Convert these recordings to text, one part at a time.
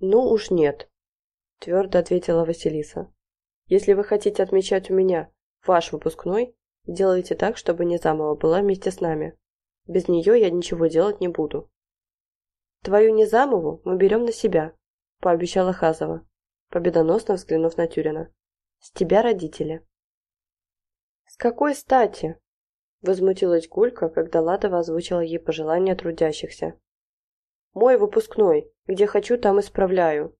«Ну уж нет», – твердо ответила Василиса. «Если вы хотите отмечать у меня ваш выпускной, делайте так, чтобы Незамова была вместе с нами. Без нее я ничего делать не буду». «Твою Незамову мы берем на себя», – пообещала Хазова, победоносно взглянув на Тюрина. «С тебя родители». «С какой стати?» – возмутилась Гулька, когда Ладова озвучила ей пожелания трудящихся. Мой выпускной. Где хочу, там исправляю.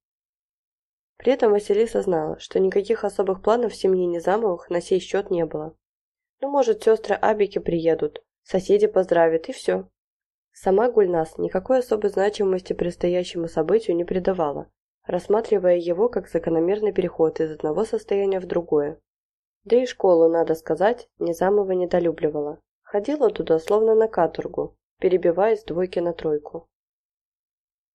При этом Василиса знала, что никаких особых планов в семье Незамовых на сей счет не было. Ну, может, сестры Абики приедут, соседи поздравят, и все. Сама Гульнас никакой особой значимости предстоящему событию не придавала, рассматривая его как закономерный переход из одного состояния в другое. Да и школу, надо сказать, Незамова недолюбливала. Ходила туда словно на каторгу, перебивая с двойки на тройку.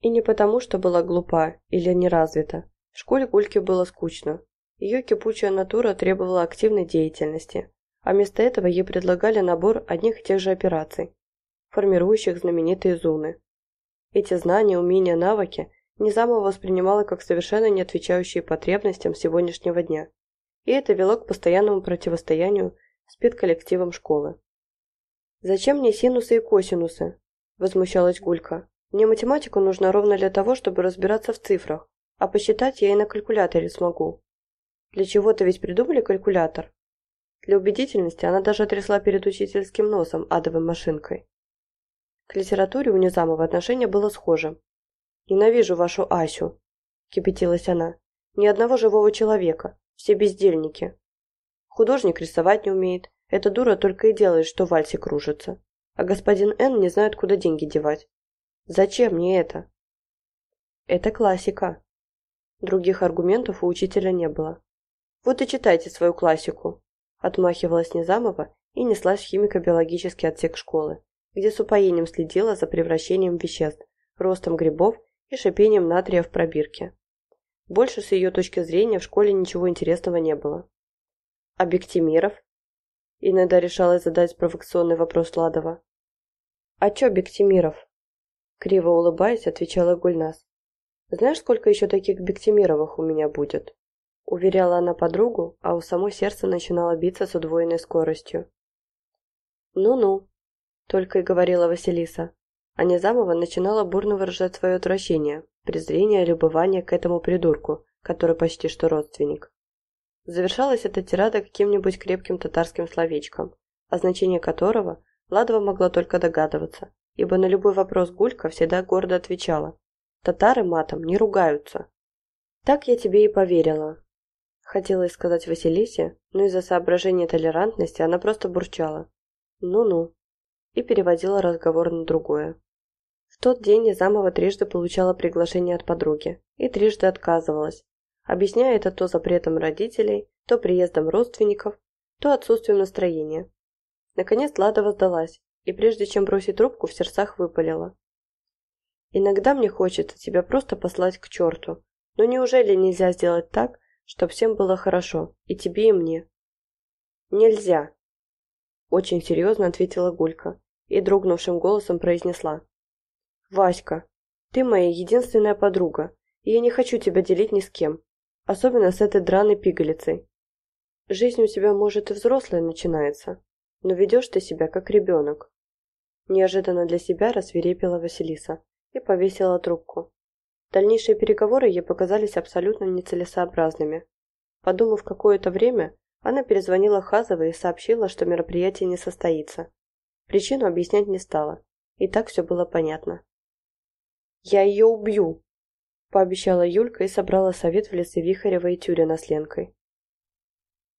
И не потому, что была глупа или неразвита. В школе Гульке было скучно. Ее кипучая натура требовала активной деятельности, а вместо этого ей предлагали набор одних и тех же операций, формирующих знаменитые зоны. Эти знания, умения, навыки Низамова воспринимала как совершенно не отвечающие потребностям сегодняшнего дня. И это вело к постоянному противостоянию с педколлективом школы. «Зачем мне синусы и косинусы?» – возмущалась Гулька. Мне математику нужна ровно для того, чтобы разбираться в цифрах, а посчитать я и на калькуляторе смогу. Для чего-то ведь придумали калькулятор. Для убедительности она даже трясла перед учительским носом адовой машинкой. К литературе у Низамова отношение было схоже. «Ненавижу вашу Асю», – кипятилась она. «Ни одного живого человека, все бездельники. Художник рисовать не умеет, эта дура только и делает, что в вальсе кружится. А господин Н не знает, куда деньги девать. Зачем мне это? Это классика. Других аргументов у учителя не было. Вот и читайте свою классику. Отмахивалась Незамова и неслась в химико-биологический отсек школы, где с упоением следила за превращением веществ, ростом грибов и шипением натрия в пробирке. Больше с ее точки зрения в школе ничего интересного не было. А Бектимиров? Иногда решалась задать провокационный вопрос Ладова. А чё Бектимиров? Криво улыбаясь, отвечала Гульнас. «Знаешь, сколько еще таких Бектимировых у меня будет?» Уверяла она подругу, а у самой сердце начинало биться с удвоенной скоростью. «Ну-ну», — только и говорила Василиса. А Незамова начинала бурно выражать свое отвращение, презрение любование к этому придурку, который почти что родственник. Завершалась эта тирада каким-нибудь крепким татарским словечком, о значении которого Ладова могла только догадываться, ибо на любой вопрос Гулька всегда гордо отвечала. Татары матом не ругаются. Так я тебе и поверила. Хотела сказать Василисе, но из-за соображения толерантности она просто бурчала. Ну-ну. И переводила разговор на другое. В тот день Низамова трижды получала приглашение от подруги и трижды отказывалась, объясняя это то запретом родителей, то приездом родственников, то отсутствием настроения. Наконец Ладова сдалась и прежде чем бросить трубку, в сердцах выпалила. «Иногда мне хочется тебя просто послать к черту, но неужели нельзя сделать так, чтобы всем было хорошо, и тебе, и мне?» «Нельзя», – очень серьезно ответила Гулька и дрогнувшим голосом произнесла. «Васька, ты моя единственная подруга, и я не хочу тебя делить ни с кем, особенно с этой драной пигалицей. Жизнь у тебя, может, и взрослая начинается, но ведешь ты себя как ребенок. Неожиданно для себя рассверепела Василиса и повесила трубку. Дальнейшие переговоры ей показались абсолютно нецелесообразными. Подумав какое-то время, она перезвонила Хазовой и сообщила, что мероприятие не состоится. Причину объяснять не стала, и так все было понятно. «Я ее убью!» – пообещала Юлька и собрала совет в лице Вихарева и Тюрина с Ленкой.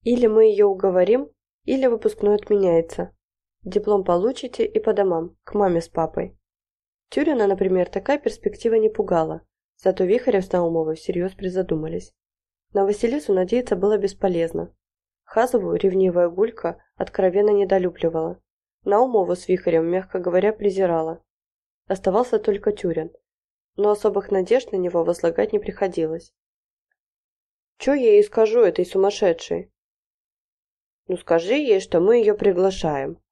«Или мы ее уговорим, или выпускной отменяется», Диплом получите и по домам, к маме с папой. Тюрина, например, такая перспектива не пугала, зато Вихарев с Наумовой всерьез призадумались. На Василису надеяться было бесполезно. Хазову ревнивая гулька откровенно недолюбливала. Наумову с Вихарем, мягко говоря, презирала. Оставался только Тюрин, но особых надежд на него возлагать не приходилось. «Чё я ей скажу, этой сумасшедшей?» «Ну скажи ей, что мы ее приглашаем»,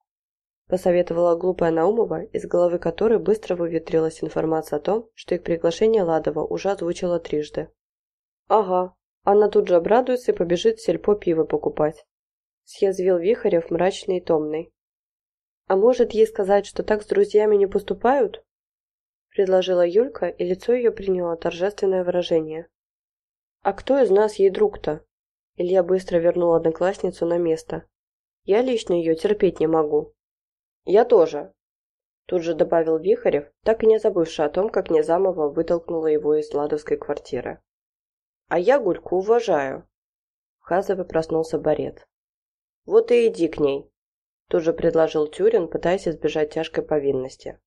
посоветовала глупая Наумова, из головы которой быстро выветрилась информация о том, что их приглашение Ладова уже озвучила трижды. «Ага, она тут же обрадуется и побежит в сельпо пиво покупать», съязвил Вихарев мрачный и томный. «А может ей сказать, что так с друзьями не поступают?» предложила Юлька, и лицо ее приняло торжественное выражение. «А кто из нас ей друг-то?» Илья быстро вернул одноклассницу на место. «Я лично ее терпеть не могу». «Я тоже», Тут же добавил Вихарев, так и не забывший о том, как Незамова вытолкнула его из Ладовской квартиры. «А я Гульку уважаю». В Хазове проснулся Борет. «Вот и иди к ней», тут же предложил Тюрин, пытаясь избежать тяжкой повинности.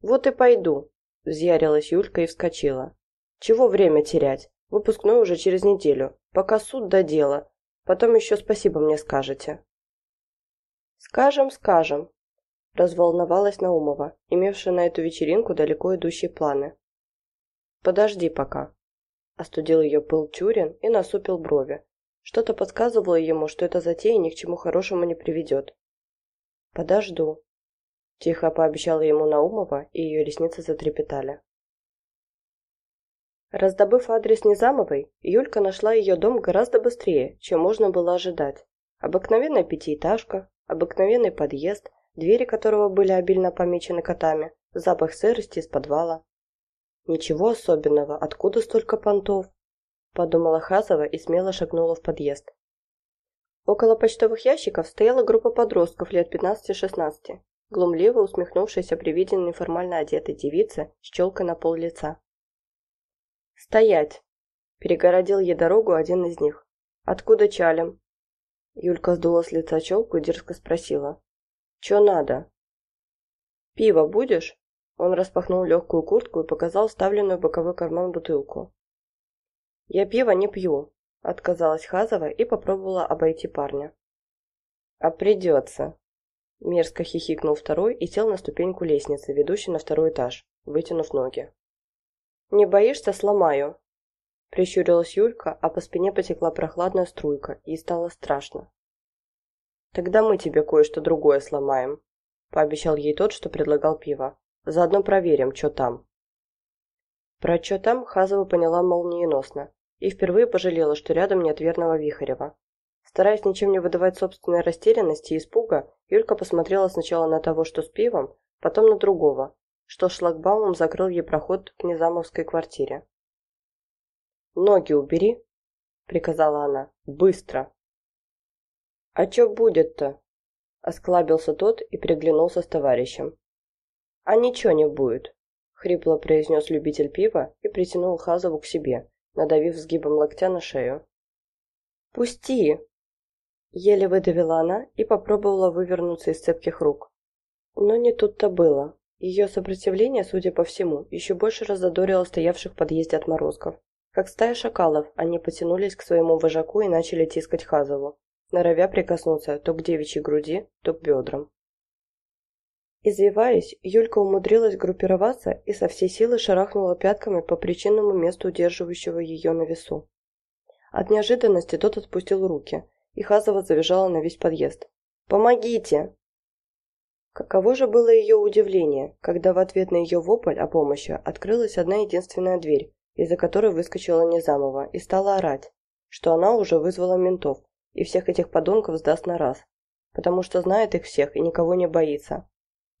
«Вот и пойду», – взъярилась Юлька и вскочила. «Чего время терять? Выпускной уже через неделю. Пока суд до дела. Потом еще спасибо мне скажете». «Скажем, скажем», – разволновалась Наумова, имевшая на эту вечеринку далеко идущие планы. «Подожди пока», – остудил ее пыл Тюрин и насупил брови. Что-то подсказывало ему, что эта затея ни к чему хорошему не приведет. «Подожду», Тихо пообещала ему Наумова, и ее ресницы затрепетали. Раздобыв адрес Незамовой, Юлька нашла ее дом гораздо быстрее, чем можно было ожидать. Обыкновенная пятиэтажка, обыкновенный подъезд, двери которого были обильно помечены котами, запах сырости из подвала. «Ничего особенного, откуда столько понтов?» – подумала Хазова и смело шагнула в подъезд. Около почтовых ящиков стояла группа подростков лет 15-16 глумливо усмехнувшаяся при виде неформально одетой девицы с челкой на пол лица. «Стоять!» – перегородил ей дорогу один из них. «Откуда чалим?» Юлька сдула с лица челку и дерзко спросила. «Чё надо?» «Пиво будешь?» Он распахнул легкую куртку и показал вставленную в боковой карман бутылку. «Я пиво не пью», – отказалась Хазова и попробовала обойти парня. «А придется», Мерзко хихикнул второй и сел на ступеньку лестницы, ведущей на второй этаж, вытянув ноги. «Не боишься, сломаю?» Прищурилась Юлька, а по спине потекла прохладная струйка, и стало страшно. «Тогда мы тебе кое-что другое сломаем», — пообещал ей тот, что предлагал пиво. «Заодно проверим, что там». Про что там Хазова поняла молниеносно и впервые пожалела, что рядом нет верного Вихарева. Стараясь ничем не выдавать собственной растерянности и испуга, Юлька посмотрела сначала на того, что с пивом, потом на другого, что шлагбаумом закрыл ей проход к Незамовской квартире. «Ноги убери», — приказала она. «Быстро!» «А чё будет-то?» — осклабился тот и приглянулся с товарищем. «А ничего не будет», — хрипло произнес любитель пива и притянул Хазову к себе, надавив сгибом локтя на шею. «Пусти!» Еле выдавила она и попробовала вывернуться из цепких рук. Но не тут-то было. Ее сопротивление, судя по всему, еще больше разодорило стоявших в подъезде отморозков. Как стая шакалов, они потянулись к своему вожаку и начали тискать Хазову, норовя прикоснуться то к девичьей груди, то к бедрам. Извиваясь, Юлька умудрилась группироваться и со всей силы шарахнула пятками по причинному месту удерживающего ее на весу. От неожиданности тот отпустил руки, и Хазова завизжала на весь подъезд. «Помогите!» Каково же было ее удивление, когда в ответ на ее вопль о помощи открылась одна единственная дверь, из-за которой выскочила Незамова и стала орать, что она уже вызвала ментов и всех этих подонков сдаст на раз, потому что знает их всех и никого не боится.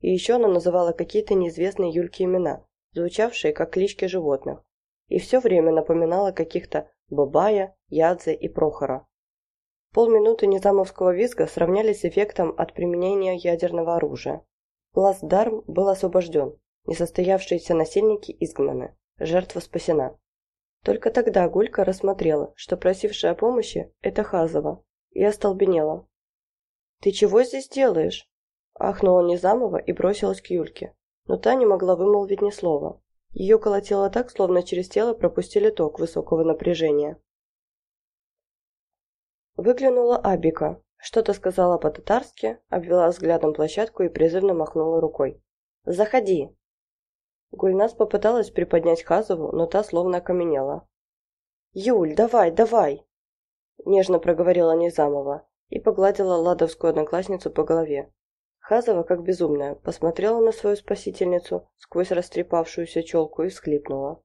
И еще она называла какие-то неизвестные Юльке имена, звучавшие как клички животных, и все время напоминала каких-то Бабая, Ядзе и Прохора. Полминуты незамовского визга сравнялись с эффектом от применения ядерного оружия. Плацдарм был освобожден, несостоявшиеся насильники изгнаны, жертва спасена. Только тогда Гулька рассмотрела, что просившая о помощи – это Хазова, и остолбенела. «Ты чего здесь делаешь?» – ахнула Незамова и бросилась к Юльке, но та не могла вымолвить ни слова. Ее колотило так, словно через тело пропустили ток высокого напряжения. Выглянула Абика, что-то сказала по-татарски, обвела взглядом площадку и призывно махнула рукой. «Заходи!» Гульнас попыталась приподнять Хазову, но та словно окаменела. «Юль, давай, давай!» Нежно проговорила Низамова и погладила ладовскую одноклассницу по голове. Хазова, как безумная, посмотрела на свою спасительницу сквозь растрепавшуюся челку и всхлипнула.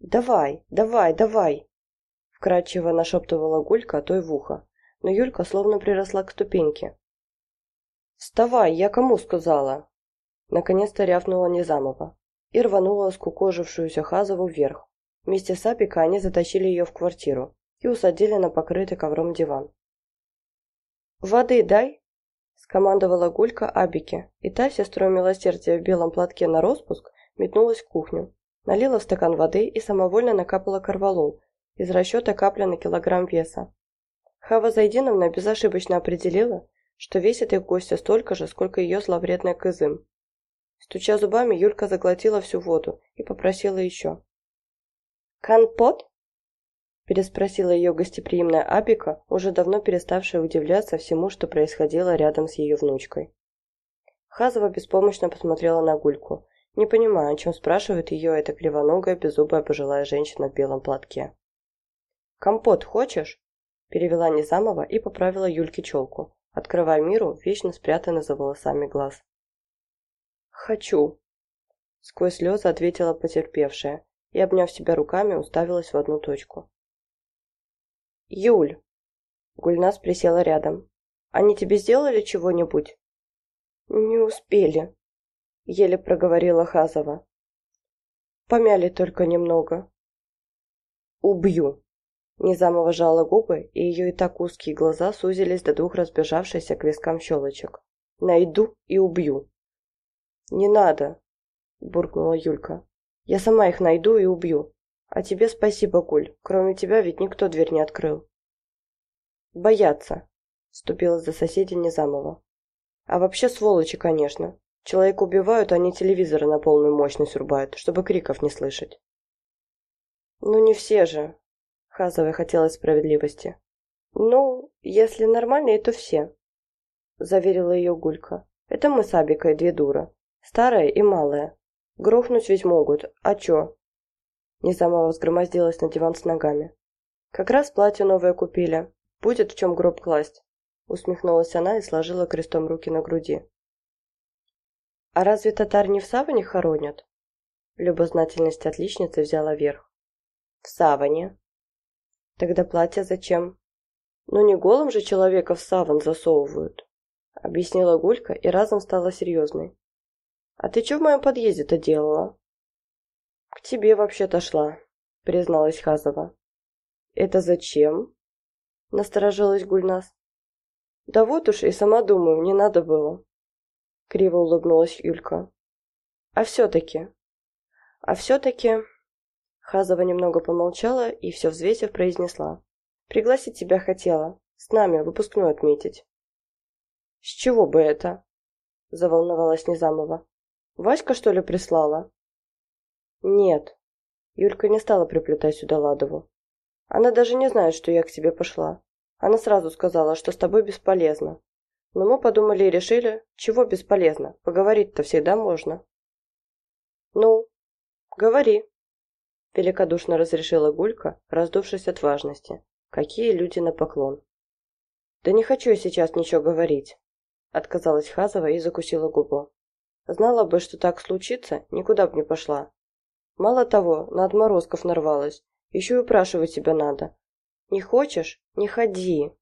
«Давай, давай, давай!» Вкрадчиво нашептывала Гулька той в ухо, но Юлька словно приросла к ступеньке. «Вставай, я кому сказала?» Наконец-то рявнула Незамова и рванула скукожившуюся Хазову вверх. Вместе с Апика они затащили ее в квартиру и усадили на покрытый ковром диван. «Воды дай!» – скомандовала Гулька Абике, и та, сестрой милосердия в белом платке на распуск, метнулась в кухню, налила в стакан воды и самовольно накапала корвалол из расчета капля на килограмм веса. Хава Зайдиновна безошибочно определила, что весит их гостя столько же, сколько ее зловредная кызым. Стуча зубами, Юлька заглотила всю воду и попросила еще. «Канпот?» переспросила ее гостеприимная Абика, уже давно переставшая удивляться всему, что происходило рядом с ее внучкой. Хазова беспомощно посмотрела на Гульку, не понимая, о чем спрашивает ее эта кривоногая, беззубая пожилая женщина в белом платке. «Компот хочешь?» – перевела Низамова и поправила Юльке челку, открывая миру вечно спрятанный за волосами глаз. «Хочу!» – сквозь слезы ответила потерпевшая и, обняв себя руками, уставилась в одну точку. «Юль!» Гульнас присела рядом. «Они тебе сделали чего-нибудь?» «Не успели», — еле проговорила Хазова. «Помяли только немного». «Убью!» Незамова жала губы, и ее и так узкие глаза сузились до двух разбежавшихся к вискам щелочек. «Найду и убью!» «Не надо!» – буркнула Юлька. «Я сама их найду и убью. А тебе спасибо, Гуль. Кроме тебя ведь никто дверь не открыл. Боятся, вступила за соседей Незамова. А вообще сволочи, конечно. Человека убивают, а они телевизоры на полную мощность рубают, чтобы криков не слышать. Ну не все же. Хазовой хотелось справедливости. Ну, если нормальные, то все. Заверила ее Гулька. Это мы с Абикой две дура. Старая и малая. Грохнуть ведь могут. А чё? Не сама взгромоздилась на диван с ногами. «Как раз платье новое купили. Будет в чем гроб класть», — усмехнулась она и сложила крестом руки на груди. «А разве татар не в саване хоронят?» Любознательность отличницы взяла верх. «В саване». «Тогда платье зачем?» «Ну не голым же человека в саван засовывают», — объяснила Гулька и разом стала серьезной. «А ты что в моем подъезде-то делала?» «К тебе вообще-то шла», — призналась Хазова. «Это зачем?» — насторожилась Гульнас. «Да вот уж и сама думаю, не надо было». Криво улыбнулась Юлька. «А все-таки...» «А все-таки...» Хазова немного помолчала и, все взвесив, произнесла. «Пригласить тебя хотела. С нами выпускной отметить». «С чего бы это?» Заволновалась Незамова. «Васька, что ли, прислала?» «Нет». Юлька не стала приплетать сюда Ладову. «Она даже не знает, что я к тебе пошла. Она сразу сказала, что с тобой бесполезно. Но мы подумали и решили, чего бесполезно, поговорить-то всегда можно». «Ну, говори», — великодушно разрешила Гулька, раздувшись от важности. «Какие люди на поклон». «Да не хочу я сейчас ничего говорить», — отказалась Хазова и закусила губу. «Знала бы, что так случится, никуда бы не пошла. Мало того, на отморозков нарвалась. Еще и упрашивать тебя надо. Не хочешь? Не ходи.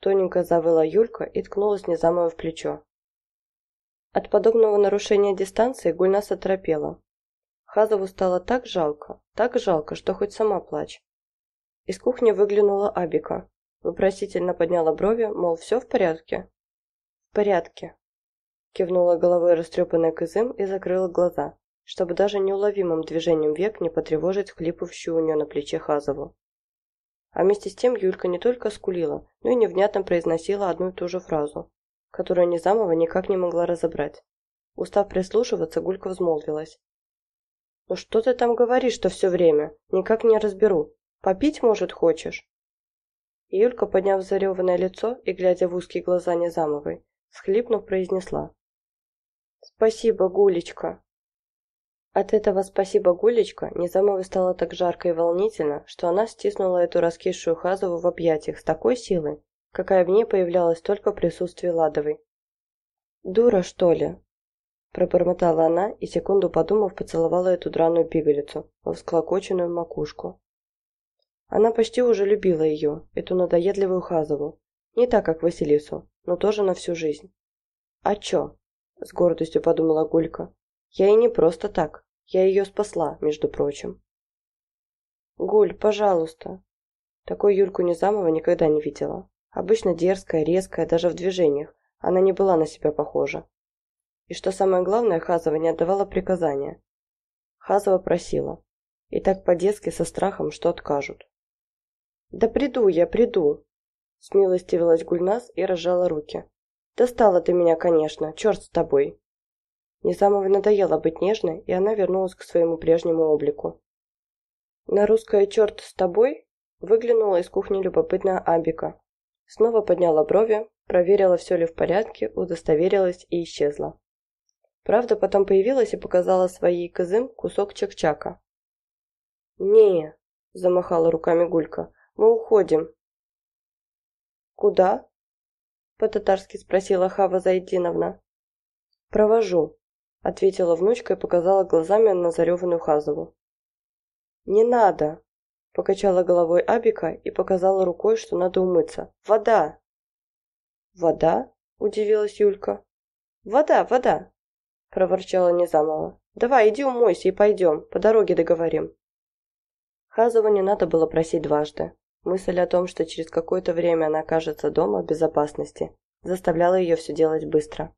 Тоненько завыла Юлька и ткнулась Незамова в плечо. От подобного нарушения дистанции Гульнас оторопела. Хазову стало так жалко, так жалко, что хоть сама плачь. Из кухни выглянула Абика. Вопросительно подняла брови, мол, все в порядке? В порядке. Кивнула головой растрепанная Кызым и закрыла глаза чтобы даже неуловимым движением век не потревожить хлипавшую у нее на плече Хазову. А вместе с тем Юлька не только скулила, но и невнятно произносила одну и ту же фразу, которую Низамова никак не могла разобрать. Устав прислушиваться, Гулька взмолвилась. «Ну что ты там говоришь-то все время? Никак не разберу. Попить, может, хочешь?» Юлька, подняв зареванное лицо и глядя в узкие глаза Низамовой, схлипнув, произнесла. «Спасибо, Гулечка!» От этого спасибо Гулечка Незамовой стало так жарко и волнительно, что она стиснула эту раскисшую Хазову в объятиях с такой силой, какая в ней появлялась только в присутствии Ладовой. «Дура, что ли?» Пробормотала она и, секунду подумав, поцеловала эту драную пигалицу во всклокоченную макушку. Она почти уже любила ее, эту надоедливую Хазову. Не так, как Василису, но тоже на всю жизнь. «А чё?» – с гордостью подумала Гулька. «Я и не просто так. Я ее спасла, между прочим». «Гуль, пожалуйста». Такой Юльку Низамова никогда не видела. Обычно дерзкая, резкая, даже в движениях. Она не была на себя похожа. И что самое главное, Хазова не отдавала приказания. Хазова просила. И так по-детски со страхом, что откажут. «Да приду я, приду!» Смилостивилась Гульнас и разжала руки. «Достала ты меня, конечно, черт с тобой!» Незамовой надоело быть нежной, и она вернулась к своему прежнему облику. На русское «черт с тобой» выглянула из кухни любопытная Абика. Снова подняла брови, проверила, все ли в порядке, удостоверилась и исчезла. Правда, потом появилась и показала своей кызым кусок чак-чака. «Не», – замахала руками Гулька, – «мы уходим». «Куда?» – по-татарски спросила Хава Зайдиновна. «Провожу», – ответила внучка и показала глазами на зареванную Хазову. «Не надо», – покачала головой Абика и показала рукой, что надо умыться. «Вода!» «Вода?» – удивилась Юлька. «Вода, вода!» – проворчала Незамова. «Давай, иди умойся и пойдем, по дороге договорим». Хазову не надо было просить дважды. Мысль о том, что через какое-то время она окажется дома в безопасности, заставляла ее все делать быстро.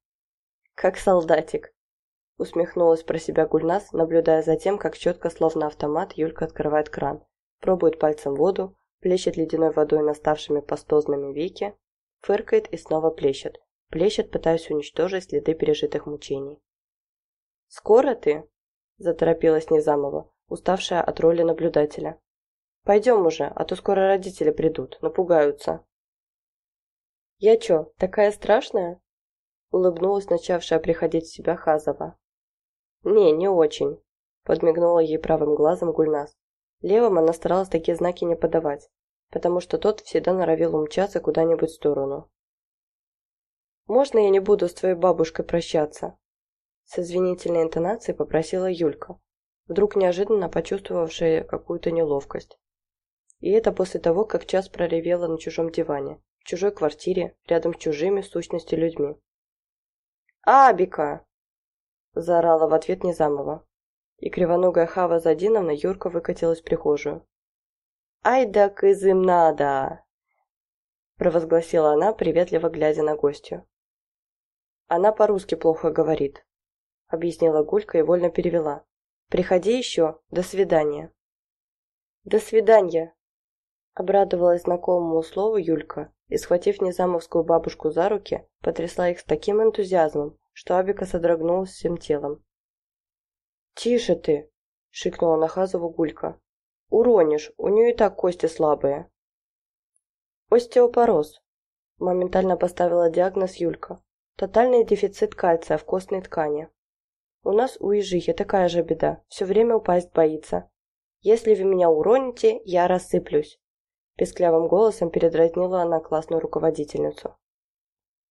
«Как солдатик!» – усмехнулась про себя Гульнас, наблюдая за тем, как четко, словно автомат, Юлька открывает кран, пробует пальцем воду, плещет ледяной водой наставшими пастозными веки, фыркает и снова плещет, плещет, пытаясь уничтожить следы пережитых мучений. «Скоро ты?» – заторопилась Незамова, уставшая от роли наблюдателя. «Пойдем уже, а то скоро родители придут, напугаются». «Я чё, такая страшная?» – улыбнулась начавшая приходить в себя Хазова. «Не, не очень», – подмигнула ей правым глазом Гульнас. Левым она старалась такие знаки не подавать, потому что тот всегда норовил умчаться куда-нибудь в сторону. «Можно я не буду с твоей бабушкой прощаться?» С извинительной интонацией попросила Юлька, вдруг неожиданно почувствовавшая какую-то неловкость. И это после того, как час проревела на чужом диване, в чужой квартире, рядом с чужими сущности людьми. «Абика!» – заорала в ответ Незамова. И кривоногая Хава Задиновна Юрка выкатилась в прихожую. «Ай да кызым надо!» – провозгласила она, приветливо глядя на гостью. «Она по-русски плохо говорит», — объяснила Гулька и вольно перевела. «Приходи еще. До свидания». «До свидания», — обрадовалась знакомому слову Юлька и, схватив Незамовскую бабушку за руки, потрясла их с таким энтузиазмом, что Абика содрогнулась всем телом. «Тише ты!» — шикнула на Хазову Гулька. «Уронишь, у нее и так кости слабые». «Остеопороз», — моментально поставила диагноз Юлька. «Тотальный дефицит кальция в костной ткани». У нас у Ижихи такая же беда, все время упасть боится. Если вы меня уроните, я рассыплюсь. Песклявым голосом передразнила она классную руководительницу.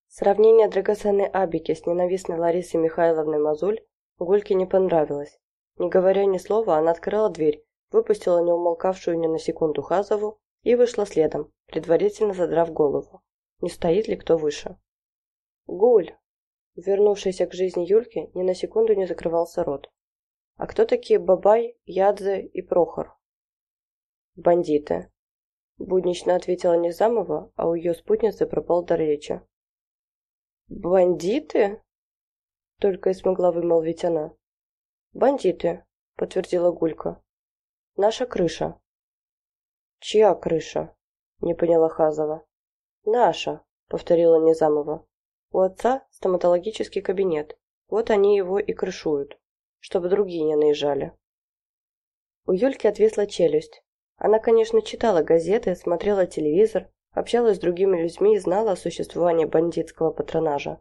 Сравнение драгоценной Абики с ненавистной Ларисой Михайловной Мазуль Гульке не понравилось. Не говоря ни слова, она открыла дверь, выпустила неумолкавшую ни на секунду Хазову и вышла следом, предварительно задрав голову. Не стоит ли кто выше? «Гуль!» Вернувшийся к жизни Юльки ни на секунду не закрывался рот. А кто такие Бабай, Ядзе и Прохор? Бандиты. Буднично ответила Незамова, а у ее спутницы пропал дар речи. «Бандиты?» Только и смогла вымолвить она. «Бандиты», — подтвердила Гулька. «Наша крыша». «Чья крыша?» — не поняла Хазова. «Наша», — повторила Незамова. У отца стоматологический кабинет. Вот они его и крышуют, чтобы другие не наезжали. У Юльки отвесла челюсть. Она, конечно, читала газеты, смотрела телевизор, общалась с другими людьми и знала о существовании бандитского патронажа.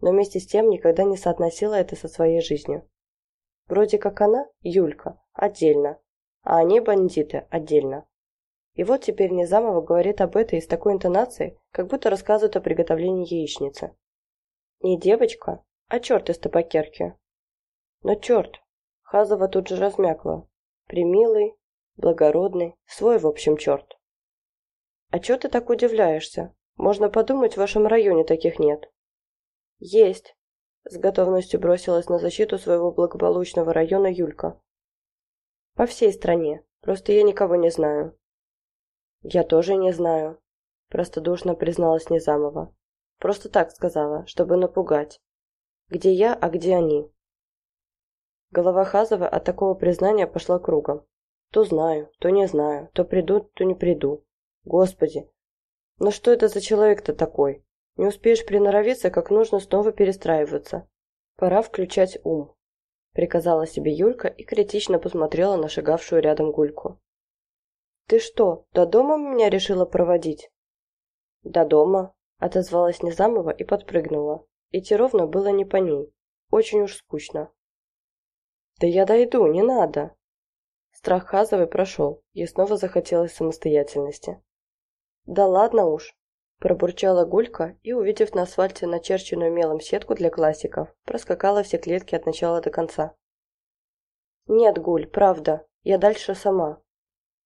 Но вместе с тем никогда не соотносила это со своей жизнью. Вроде как она, Юлька, отдельно, а они, бандиты, отдельно. И вот теперь Низамова говорит об этой с такой интонацией, как будто рассказывает о приготовлении яичницы. Не девочка, а черт из табакерки. Но черт, Хазова тут же размякла. Примилый, благородный, свой, в общем, черт. А чё ты так удивляешься? Можно подумать, в вашем районе таких нет. Есть. С готовностью бросилась на защиту своего благополучного района Юлька. По всей стране. Просто я никого не знаю. Я тоже не знаю. Простодушно призналась Незамова. Просто так сказала, чтобы напугать. Где я, а где они? Голова Хазова от такого признания пошла кругом. То знаю, то не знаю, то приду, то не приду. Господи, ну что это за человек-то такой? Не успеешь приноровиться, как нужно снова перестраиваться. Пора включать ум. Приказала себе Юлька и критично посмотрела на шагавшую рядом Гульку. «Ты что, до дома меня решила проводить?» «До дома», — отозвалась Незамова и подпрыгнула. Идти ровно было не по ней. Очень уж скучно. «Да я дойду, не надо!» Страх Хазовой прошел, ей снова захотелось самостоятельности. «Да ладно уж!» Пробурчала Гулька и, увидев на асфальте начерченную мелом сетку для классиков, проскакала все клетки от начала до конца. «Нет, Гуль, правда, я дальше сама».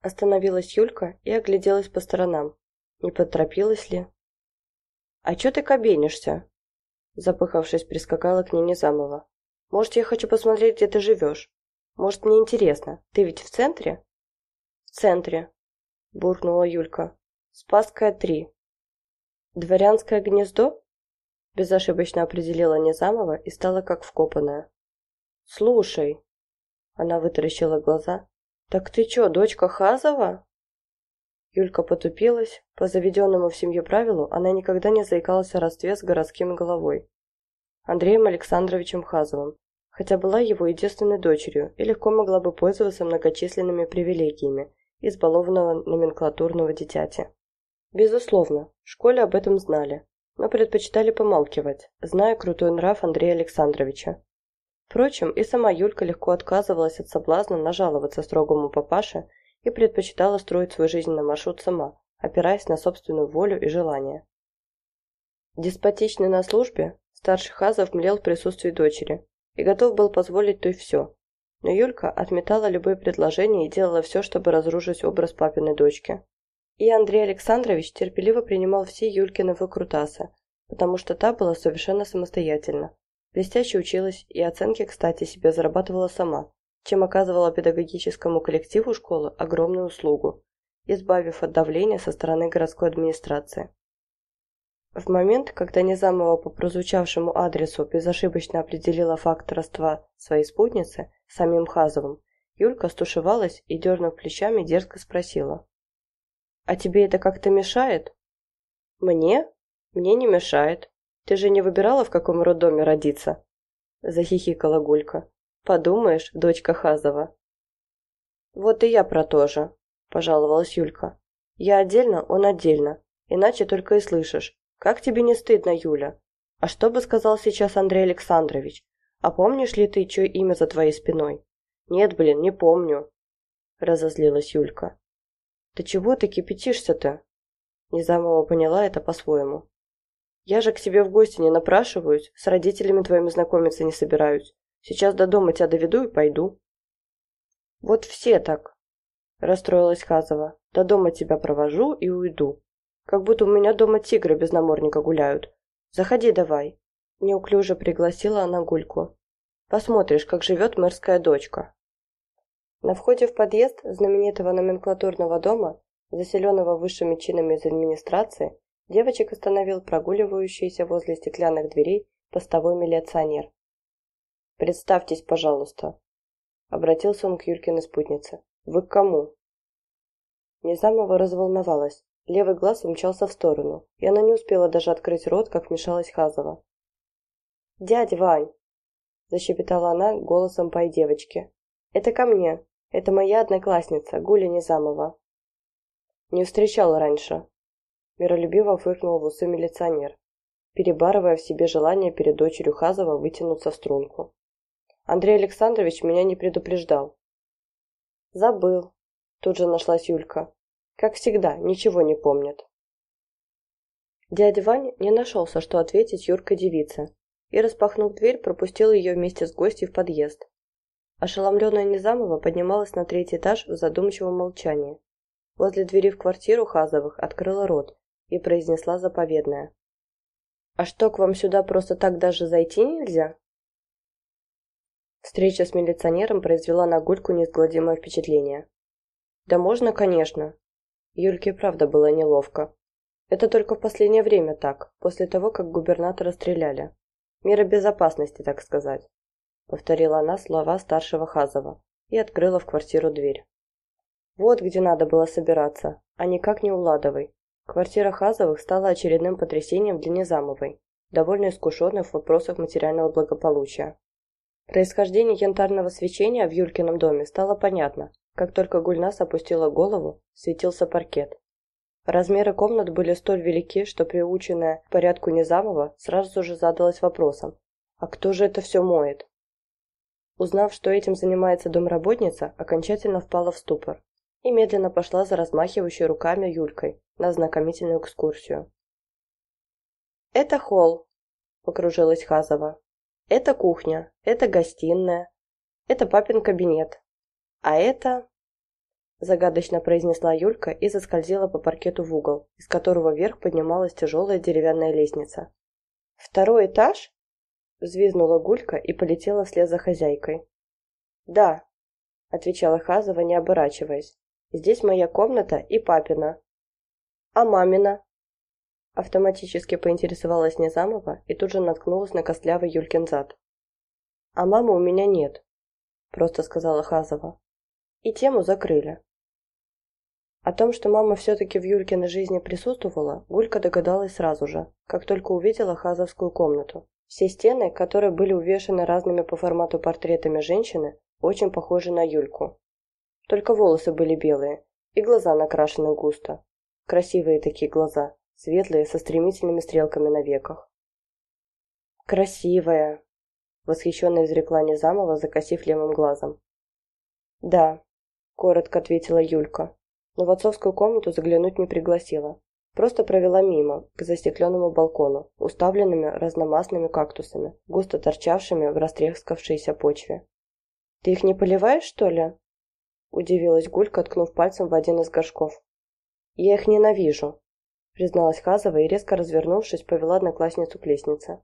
Остановилась Юлька и огляделась по сторонам. Не поторопилась ли? «А чё ты кабенишься?» Запыхавшись, прискакала к ней Незамова. Может, я хочу посмотреть, где ты живешь. Может, мне интересно. Ты ведь в центре?» «В центре», – буркнула Юлька. «Спасская, 3». «Дворянское гнездо?» – безошибочно определила Незамова и стала как вкопанная. «Слушай», – она вытаращила глаза, – «так ты чё, дочка Хазова?» Юлька потупилась. По заведенному в семье правилу она никогда не заикалась о родстве с городским головой. Андреем Александровичем Хазовым, хотя была его единственной дочерью и легко могла бы пользоваться многочисленными привилегиями избалованного номенклатурного дитяти. Безусловно, в школе об этом знали, но предпочитали помалкивать, зная крутой нрав Андрея Александровича. Впрочем, и сама Юлька легко отказывалась от соблазна нажаловаться строгому папаше и предпочитала строить свой жизненный маршрут сама, опираясь на собственную волю и желание. Деспотичный на службе, Старший Хазов млел в присутствии дочери и готов был позволить той все. Но Юлька отметала любые предложения и делала все, чтобы разрушить образ папиной дочки. И Андрей Александрович терпеливо принимал все Юлькины выкрутасы, потому что та была совершенно самостоятельна. Блестяще училась и оценки, кстати, себе зарабатывала сама, чем оказывала педагогическому коллективу школы огромную услугу, избавив от давления со стороны городской администрации. В момент, когда Незамова по прозвучавшему адресу безошибочно определила факт родства своей спутницы с самим Хазовым, Юлька стушевалась и, дернув плечами, дерзко спросила. «А тебе это как-то мешает?» «Мне? Мне не мешает. Ты же не выбирала, в каком роддоме родиться?» Захихикала Гулька. «Подумаешь, дочка Хазова». «Вот и я про то же», – пожаловалась Юлька. «Я отдельно, он отдельно. Иначе только и слышишь. Как тебе не стыдно, Юля? А что бы сказал сейчас Андрей Александрович? А помнишь ли ты, чье имя за твоей спиной? Нет, блин, не помню. Разозлилась Юлька. Ты чего ты кипятишься-то? Незамова поняла это по-своему. Я же к тебе в гости не напрашиваюсь, с родителями твоими знакомиться не собираюсь. Сейчас до дома тебя доведу и пойду. Вот все так, расстроилась Хазова. До дома тебя провожу и уйду. Как будто у меня дома тигры без намордника гуляют. Заходи давай. Неуклюже пригласила она Гульку. Посмотришь, как живет мэрская дочка. На входе в подъезд знаменитого номенклатурного дома, заселенного высшими чинами из администрации, девочек остановил прогуливающийся возле стеклянных дверей постовой милиционер. «Представьтесь, пожалуйста», — обратился он к Юлькиной спутнице. «Вы к кому?» Незамова разволновалась. Левый глаз умчался в сторону, и она не успела даже открыть рот, как вмешалась Хазова. «Дядя Вань!» – защепетала она голосом пой девочки. «Это ко мне. Это моя одноклассница, Гуля Незамова». «Не встречала раньше», – миролюбиво фыркнул в усы милиционер, перебарывая в себе желание перед дочерью Хазова вытянуться в струнку. «Андрей Александрович меня не предупреждал». «Забыл», – тут же нашлась Юлька. Как всегда, ничего не помнят. Дядя Вань не нашелся, что ответить Юрка девице, и, распахнув дверь, пропустил ее вместе с гостьей в подъезд. Ошеломленная Низамова поднималась на третий этаж в задумчивом молчании. Возле двери в квартиру Хазовых открыла рот и произнесла заповедное. «А что, к вам сюда просто так даже зайти нельзя?» Встреча с милиционером произвела на Гульку неизгладимое впечатление. «Да можно, конечно». Юльке правда было неловко. Это только в последнее время так, после того, как губернатора стреляли. Мера безопасности, так сказать. Повторила она слова старшего Хазова и открыла в квартиру дверь. Вот где надо было собираться, а никак не у Ладовой. Квартира Хазовых стала очередным потрясением для Незамовой, довольно искушенной в вопросах материального благополучия. Происхождение янтарного свечения в Юлькином доме стало понятно, как только Гульнас опустила голову, светился паркет. Размеры комнат были столь велики, что приученная к порядку Незамова сразу же задалась вопросом, а кто же это все моет? Узнав, что этим занимается домработница, окончательно впала в ступор и медленно пошла за размахивающей руками Юлькой на знакомительную экскурсию. «Это холл», — покружилась Хазова. «Это кухня, это гостиная, это папин кабинет. А это...» Загадочно произнесла Юлька и заскользила по паркету в угол, из которого вверх поднималась тяжелая деревянная лестница. «Второй этаж?» Взвизнула Гулька и полетела вслед за хозяйкой. «Да», — отвечала Хазова, не оборачиваясь. «Здесь моя комната и папина». «А мамина?» Автоматически поинтересовалась Незамова и тут же наткнулась на костлявый Юлькин зад. «А мамы у меня нет», — просто сказала Хазова. И тему закрыли. О том, что мама все-таки в Юлькиной жизни присутствовала, Гулька догадалась сразу же, как только увидела хазовскую комнату. Все стены, которые были увешаны разными по формату портретами женщины, очень похожи на Юльку. Только волосы были белые, и глаза накрашены густо. Красивые такие глаза, светлые, со стремительными стрелками на веках. «Красивая!» — восхищенно изрекла Незамова, закосив левым глазом. «Да», — коротко ответила Юлька но в отцовскую комнату заглянуть не пригласила. Просто провела мимо, к застекленному балкону, уставленными разномастными кактусами, густо торчавшими в растрескавшейся почве. «Ты их не поливаешь, что ли?» Удивилась Гулька, ткнув пальцем в один из горшков. «Я их ненавижу», призналась Хазова и, резко развернувшись, повела одноклассницу к лестнице.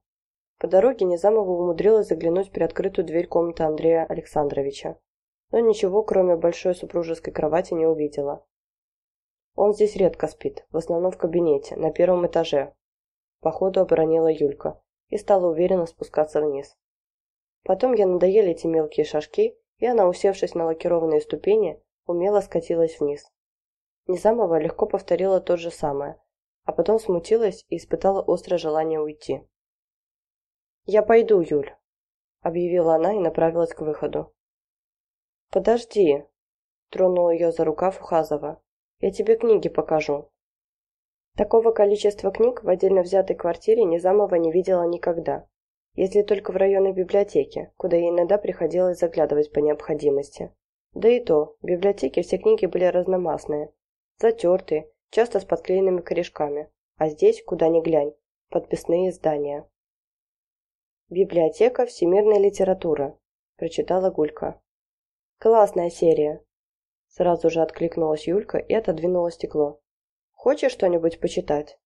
По дороге Незамова умудрилась заглянуть в приоткрытую дверь комнаты Андрея Александровича, но ничего, кроме большой супружеской кровати, не увидела. Он здесь редко спит, в основном в кабинете, на первом этаже. Походу оборонила Юлька и стала уверенно спускаться вниз. Потом я надоели эти мелкие шажки, и она, усевшись на лакированные ступени, умело скатилась вниз. Незамова легко повторила то же самое, а потом смутилась и испытала острое желание уйти. «Я пойду, Юль», — объявила она и направилась к выходу. «Подожди», — тронула ее за рукав Ухазова. Я тебе книги покажу». Такого количества книг в отдельно взятой квартире Низамова не видела никогда, если только в районной библиотеке, куда ей иногда приходилось заглядывать по необходимости. Да и то, в библиотеке все книги были разномастные, затертые, часто с подклеенными корешками, а здесь, куда ни глянь, подписные издания. «Библиотека всемирной литературы», – прочитала Гулька. «Классная серия. Сразу же откликнулась Юлька и отодвинула стекло. «Хочешь что-нибудь почитать?»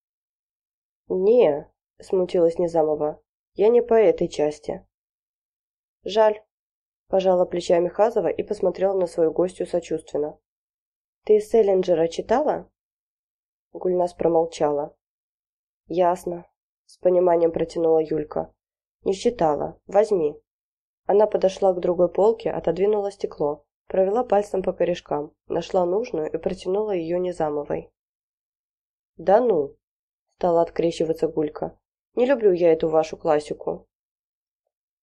«Не», — смутилась Незамова, — «я не по этой части». «Жаль», — пожала плечами Хазова и посмотрела на свою гостью сочувственно. «Ты Селлинджера читала?» Гульнас промолчала. «Ясно», — с пониманием протянула Юлька. «Не читала. Возьми». Она подошла к другой полке, отодвинула стекло, Провела пальцем по корешкам, нашла нужную и протянула ее Незамовой. «Да ну!» – стала открещиваться Гулька. «Не люблю я эту вашу классику».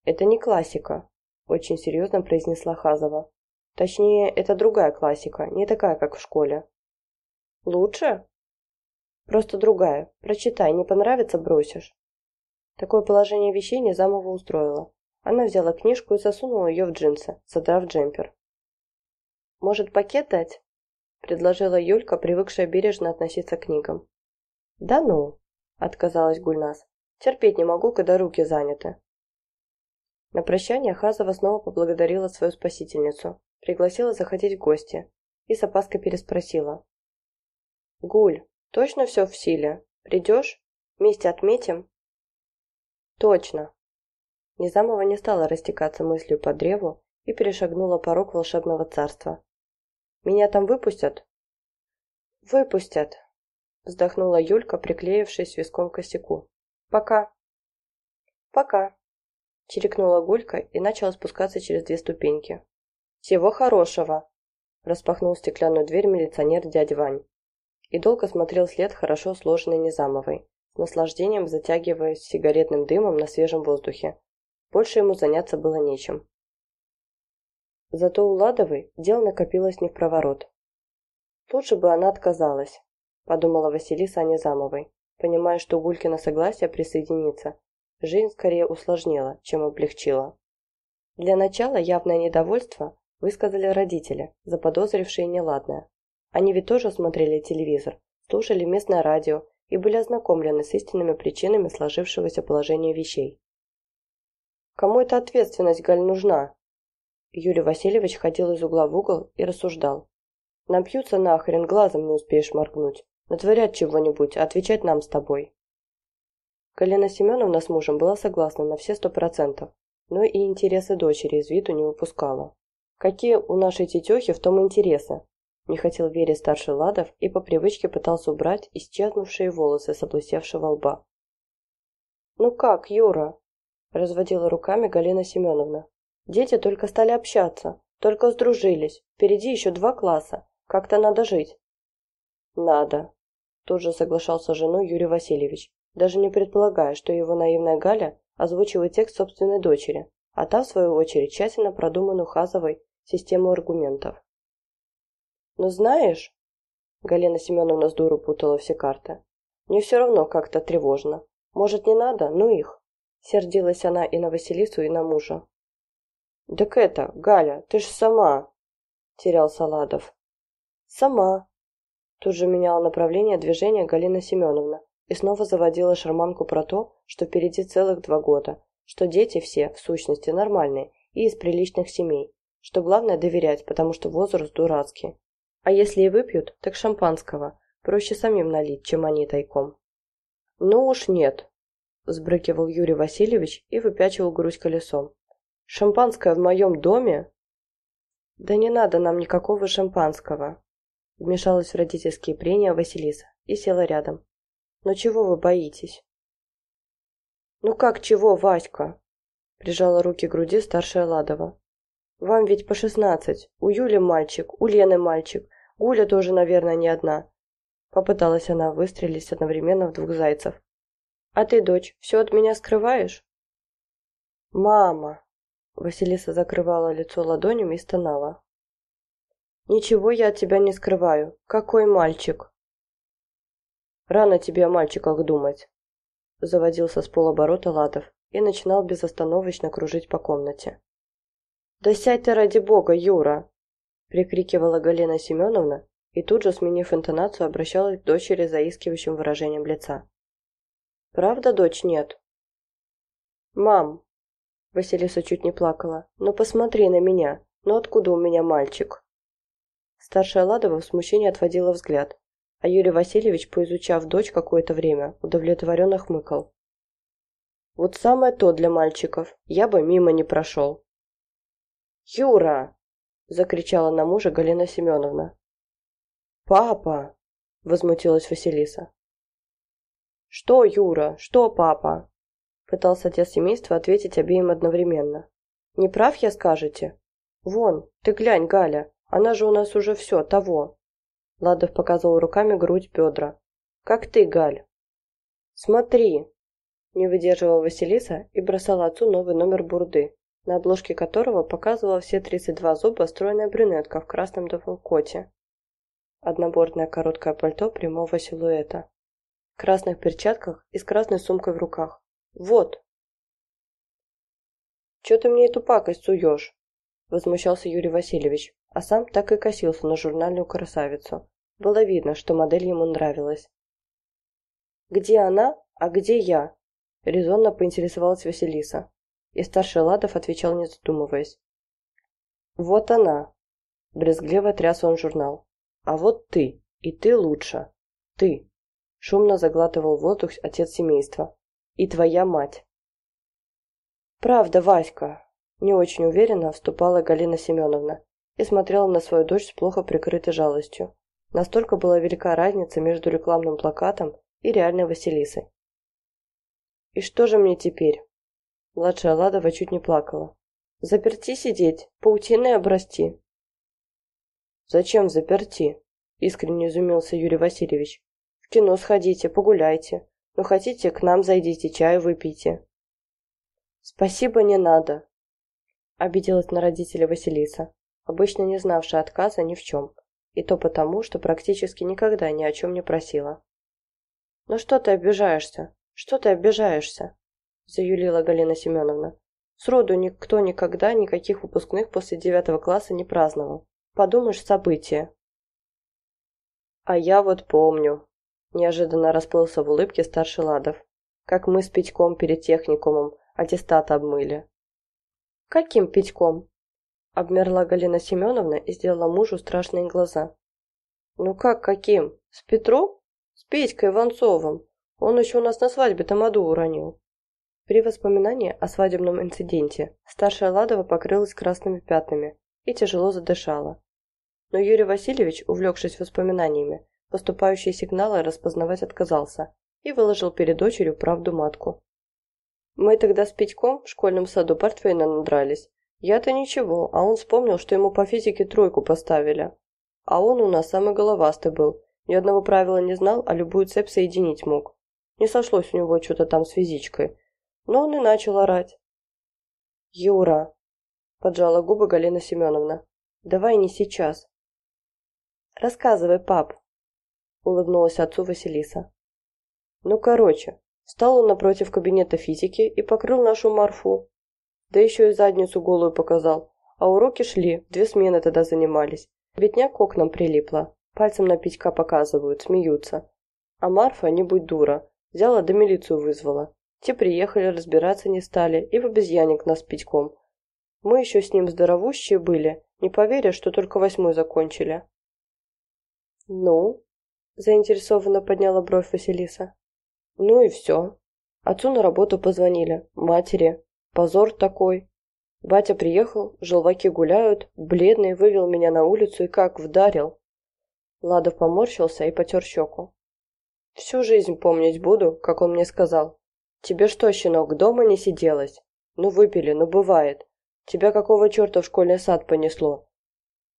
«Это не классика», – очень серьезно произнесла Хазова. «Точнее, это другая классика, не такая, как в школе». «Лучше?» «Просто другая. Прочитай, не понравится – бросишь». Такое положение вещей Незамова устроило. Она взяла книжку и засунула ее в джинсы, содрав джемпер. «Может, пакет дать?» – предложила Юлька, привыкшая бережно относиться к книгам. «Да ну!» – отказалась Гульнас. «Терпеть не могу, когда руки заняты. На прощание Хазова снова поблагодарила свою спасительницу, пригласила заходить в гости и с опаской переспросила. «Гуль, точно все в силе? Придешь? Вместе отметим?» «Точно!» Низамова не стала растекаться мыслью по древу и перешагнула порог волшебного царства. «Меня там выпустят?» «Выпустят!» Вздохнула Юлька, приклеившись виском к косяку. «Пока!» «Пока!» Чирикнула Гулька и начала спускаться через две ступеньки. «Всего хорошего!» Распахнул стеклянную дверь милиционер дядя Вань. И долго смотрел след хорошо сложенной Низамовой, с наслаждением затягиваясь сигаретным дымом на свежем воздухе. Больше ему заняться было нечем. Зато у Ладовой дел накопилось не в проворот. Лучше бы она отказалась, подумала Василиса Низамовой, понимая, что Гулькина согласие присоединиться жизнь скорее усложнила, чем облегчила. Для начала явное недовольство высказали родители, заподозрившие неладное. Они ведь тоже смотрели телевизор, слушали местное радио и были ознакомлены с истинными причинами сложившегося положения вещей. «Кому эта ответственность, Галь, нужна?» Юрий Васильевич ходил из угла в угол и рассуждал. «Напьются нахрен, глазом не успеешь моргнуть. Натворят чего-нибудь, а отвечать нам с тобой». Галина Семеновна с мужем была согласна на все сто процентов, но и интересы дочери из виду не выпускала. Какие у нашей тетехи в том интересы? Не хотел верить старший Ладов и по привычке пытался убрать исчезнувшие волосы с облысевшего лба. «Ну как, Юра?» – разводила руками Галина Семеновна. «Дети только стали общаться, только сдружились, впереди еще два класса, как-то надо жить». «Надо», – тут же соглашался с женой Юрий Васильевич, даже не предполагая, что его наивная Галя озвучивает текст собственной дочери, а та, в свою очередь, тщательно продуманную Хазовой систему аргументов. «Но знаешь...» Галина Семеновна с дуру путала все карты. «Мне все равно как-то тревожно. Может, не надо? Ну их!» Сердилась она и на Василису, и на мужа. «Так это, Галя, ты ж сама!» Терял Саладов. «Сама!» Тут же меняла направление движения Галина Семеновна и снова заводила шарманку про то, что впереди целых два года, что дети все, в сущности, нормальные и из приличных семей, что главное доверять, потому что возраст дурацкий. А если и выпьют, так шампанского, проще самим налить, чем они тайком. «Ну уж нет», – взбрыкивал Юрий Васильевич и выпячивал грудь колесом. «Шампанское в моем доме?» «Да не надо нам никакого шампанского», – вмешалась в родительские прения Василиса и села рядом. «Но чего вы боитесь?» «Ну как чего, Васька?» – прижала руки к груди старшая Ладова. «Вам ведь по шестнадцать. У Юли мальчик, у Лены мальчик. Гуля тоже, наверное, не одна». Попыталась она выстрелить одновременно в двух зайцев. «А ты, дочь, все от меня скрываешь?» «Мама!» Василиса закрывала лицо ладонями и стонала. «Ничего я от тебя не скрываю. Какой мальчик?» «Рано тебе о мальчиках думать», – заводился с полоборота Ладов и начинал безостановочно кружить по комнате. «Да сядь ты ради бога, Юра!» – прикрикивала Галина Семеновна и тут же, сменив интонацию, обращалась к дочери заискивающим выражением лица. «Правда, дочь, нет?» «Мам!» – Василиса чуть не плакала. «Ну посмотри на меня! Ну откуда у меня мальчик?» Старшая Ладова в смущении отводила взгляд, а Юрий Васильевич, поизучав дочь какое-то время, удовлетворенно хмыкал. «Вот самое то для мальчиков, я бы мимо не прошел». «Юра!» – закричала на мужа Галина Семеновна. «Папа!» – возмутилась Василиса. «Что, Юра? Что, папа?» – пытался отец семейства ответить обеим одновременно. «Не прав я, скажете? Вон, ты глянь, Галя, она же у нас уже все, того. Ладов показывал руками грудь, бедра. «Как ты, Галь?» «Смотри!» Не выдерживала Василиса и бросала отцу новый номер бурды, на обложке которого показывала все 32 зуба стройная брюнетка в красном дефолкоте. Однобортное короткое пальто прямого силуэта. Красных перчатках и с красной сумкой в руках. «Вот!» «Чё ты мне эту пакость суешь?» Возмущался Юрий Васильевич, а сам так и косился на журнальную красавицу. Было видно, что модель ему нравилась. «Где она, а где я?» – резонно поинтересовалась Василиса. и старший Ладов отвечал не задумываясь. «Вот она!» – брезгливо тряс он журнал. «А вот ты, и ты лучше. Ты!» – шумно заглатывал воздух отец семейства. «И твоя мать!» «Правда, Васька!» – не очень уверенно вступала Галина Семеновна и смотрела на свою дочь с плохо прикрытой жалостью. Настолько была велика разница между рекламным плакатом и реальной Василисой. «И что же мне теперь?» Младшая Ладова чуть не плакала. «Заперти сидеть, паутиной обрасти». «Зачем заперти?» – искренне изумился Юрий Васильевич. «В кино сходите, погуляйте. Ну, хотите, к нам зайдите, чаю выпейте». «Спасибо, не надо», – обиделась на родителей Василиса, обычно не знавшая отказа ни в чем, и то потому, что практически никогда ни о чем не просила. «Ну что ты обижаешься? Что ты обижаешься?» – заюлила Галина Семеновна. «Сроду никто никогда никаких выпускных после девятого класса не праздновал. Подумаешь, событие». «А я вот помню», – неожиданно расплылся в улыбке старший Ладов, «как мы с Петьком перед техникумом аттестат обмыли». «Каким Петьком?» – обмерла Галина Семеновна и сделала мужу страшные глаза. «Ну как каким? С Петром? С Петькой Иванцовым. Он еще у нас на свадьбе тамаду уронил. При воспоминании о свадебном инциденте старшая Ладова покрылась красными пятнами и тяжело задышала. Но Юрий Васильевич, увлекшись воспоминаниями, поступающие сигналы распознавать отказался и выложил перед дочерью правду матку. Мы тогда с Петьком в школьном саду портфейна надрались. Я-то ничего, а он вспомнил, что ему по физике тройку поставили. А он у нас самый головастый был, ни одного правила не знал, а любую цепь соединить мог. Не сошлось у него что-то там с физичкой. Но он и начал орать. «Юра!» – поджала губы Галина Семеновна. «Давай не сейчас». «Рассказывай, пап!» – улыбнулась отцу Василиса. «Ну, короче, встал он напротив кабинета физики и покрыл нашу Марфу. Да еще и задницу голую показал. А уроки шли, две смены тогда занимались. Бедняк к окнам прилипла. Пальцем на Петька показывают, смеются. А Марфа, не будь дура, Взяла да милицию вызвала. Те приехали, разбираться не стали, и в обезьянник нас Петьком. Мы еще с ним здоровущие были, не поверя, что только восьмой закончили. «Ну?» – заинтересованно подняла бровь Василиса. «Ну и все. Отцу на работу позвонили, матери. Позор такой. Батя приехал, желваки гуляют, бледный, вывел меня на улицу и как вдарил». Ладов поморщился и потер щеку. Всю жизнь помнить буду, как он мне сказал. Тебе что, щенок, дома не сиделось? Ну выпили, ну бывает. Тебя какого черта в школьный сад понесло?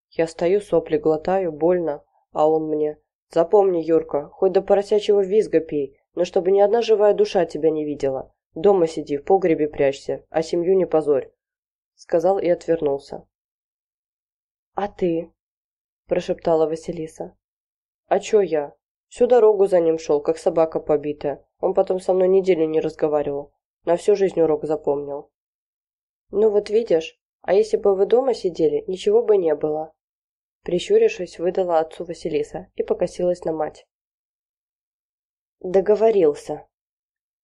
Я стою, сопли глотаю, больно, а он мне. Запомни, Юрка, хоть до поросячьего визга пей, но чтобы ни одна живая душа тебя не видела. Дома сиди, в погребе прячься, а семью не позорь. Сказал и отвернулся. «А ты?» – прошептала Василиса. «А чё я? Всю дорогу за ним шел, как собака побитая. Он потом со мной неделю не разговаривал. На всю жизнь урок запомнил. Ну вот видишь, а если бы вы дома сидели, ничего бы не было. Прищурившись, выдала отцу Василиса и покосилась на мать. Договорился.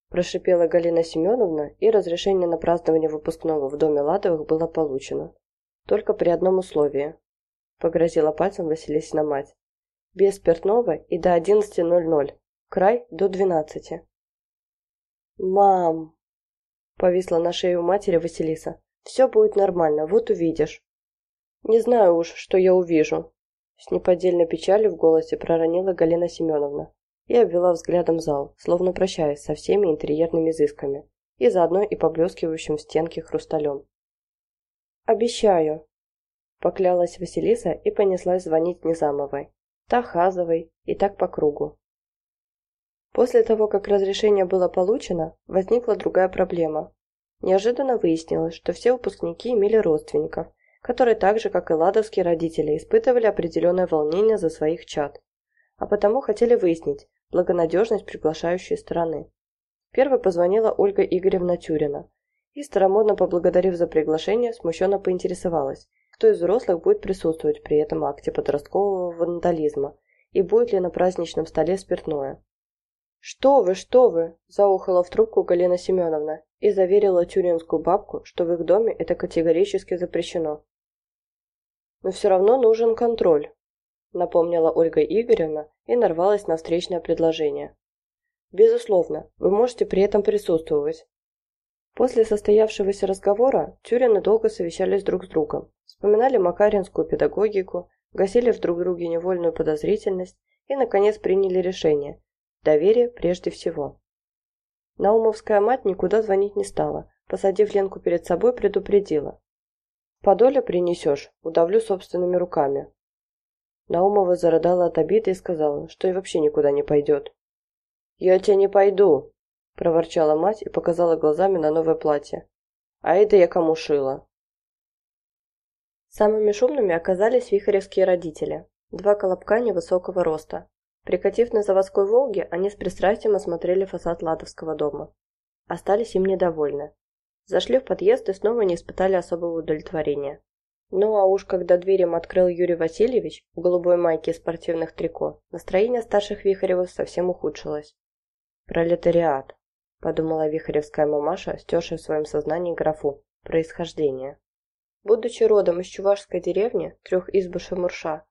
Прошипела Галина Семеновна, и разрешение на празднование выпускного в доме Ладовых было получено. Только при одном условии. Погрозила пальцем Василисина мать без спиртного и до 11.00, край до 12. «Мам!» – повисла на шею матери Василиса. «Все будет нормально, вот увидишь». «Не знаю уж, что я увижу», – с неподдельной печалью в голосе проронила Галина Семеновна и обвела взглядом зал, словно прощаясь со всеми интерьерными изысками и заодно и поблескивающим в стенке хрусталем. «Обещаю», – поклялась Василиса и понеслась звонить Незамовой. Тахазовой и так по кругу. После того, как разрешение было получено, возникла другая проблема. Неожиданно выяснилось, что все выпускники имели родственников, которые так же, как и ладовские родители, испытывали определенное волнение за своих чад, а потому хотели выяснить благонадежность приглашающей стороны. Первой позвонила Ольга Игоревна Тюрина и, старомодно поблагодарив за приглашение, смущенно поинтересовалась, кто из взрослых будет присутствовать при этом акте подросткового вандализма и будет ли на праздничном столе спиртное. «Что вы, что вы!» – заухала в трубку Галина Семеновна и заверила тюринскую бабку, что в их доме это категорически запрещено. «Но все равно нужен контроль», – напомнила Ольга Игоревна и нарвалась на встречное предложение. «Безусловно, вы можете при этом присутствовать». После состоявшегося разговора Тюрины долго совещались друг с другом, вспоминали макаринскую педагогику, гасили в друг друге невольную подозрительность и, наконец, приняли решение – Доверие прежде всего. Наумовская мать никуда звонить не стала, посадив Ленку перед собой, предупредила. «Подоле принесешь, удавлю собственными руками». Наумова зарыдала от обиды и сказала, что и вообще никуда не пойдет. «Я тебе не пойду», – проворчала мать и показала глазами на новое платье. «А это я кому шила?» Самыми шумными оказались вихаревские родители. Два колобка невысокого роста, Прикатив на заводской «Волге», они с пристрастием осмотрели фасад Ладовского дома. Остались им недовольны. Зашли в подъезд и снова не испытали особого удовлетворения. Ну а уж когда дверь им открыл Юрий Васильевич в голубой майке и спортивных трико, настроение старших Вихаревых совсем ухудшилось. «Пролетариат», – подумала вихаревская мамаша, стершая в своем сознании графу «происхождение». Будучи родом из чувашской деревни, трех избуши Мурша,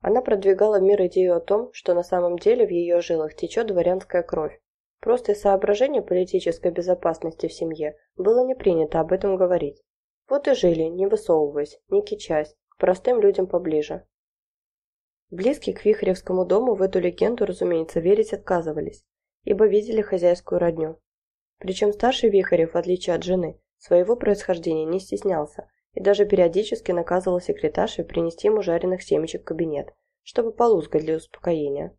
она продвигала мир идею о том, что на самом деле в ее жилах течет дворянская кровь. Просто из соображения политической безопасности в семье было не принято об этом говорить. Вот и жили, не высовываясь, не кичась, к простым людям поближе. Близкие к Вихревскому дому в эту легенду, разумеется, верить отказывались, ибо видели хозяйскую родню. Причем старший Вихарев, в отличие от жены, своего происхождения не стеснялся и даже периодически наказывал секретарше принести ему жареных семечек в кабинет, чтобы полузгать для успокоения.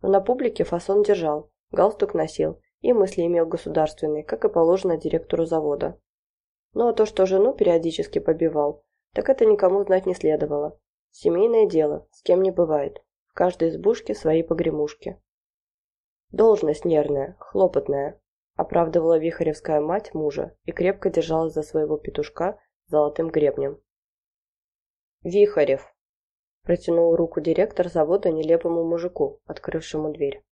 Но на публике фасон держал, галстук носил и мысли имел государственные, как и положено директору завода. Ну а то, что жену периодически побивал, так это никому знать не следовало. Семейное дело, с кем не бывает. В каждой избушке свои погремушки. Должность нервная, хлопотная, оправдывала Вихаревская мать мужа и крепко держалась за своего петушка золотым гребнем. «Вихарев!» – протянул руку директор завода нелепому мужику, открывшему дверь.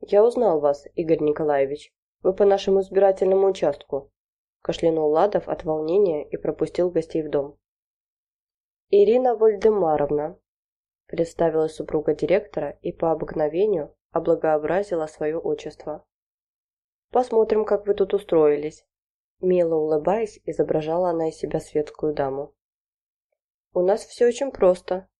«Я узнал вас, Игорь Николаевич. Вы по нашему избирательному участку», – кашлянул Ладов от волнения и пропустил гостей в дом. «Ирина Вольдемаровна», – представилась супруга директора и по обыкновению облагообразила свое отчество. «Посмотрим, как вы тут устроились. Мило улыбаясь, изображала она из себя светскую даму. «У нас все очень просто», –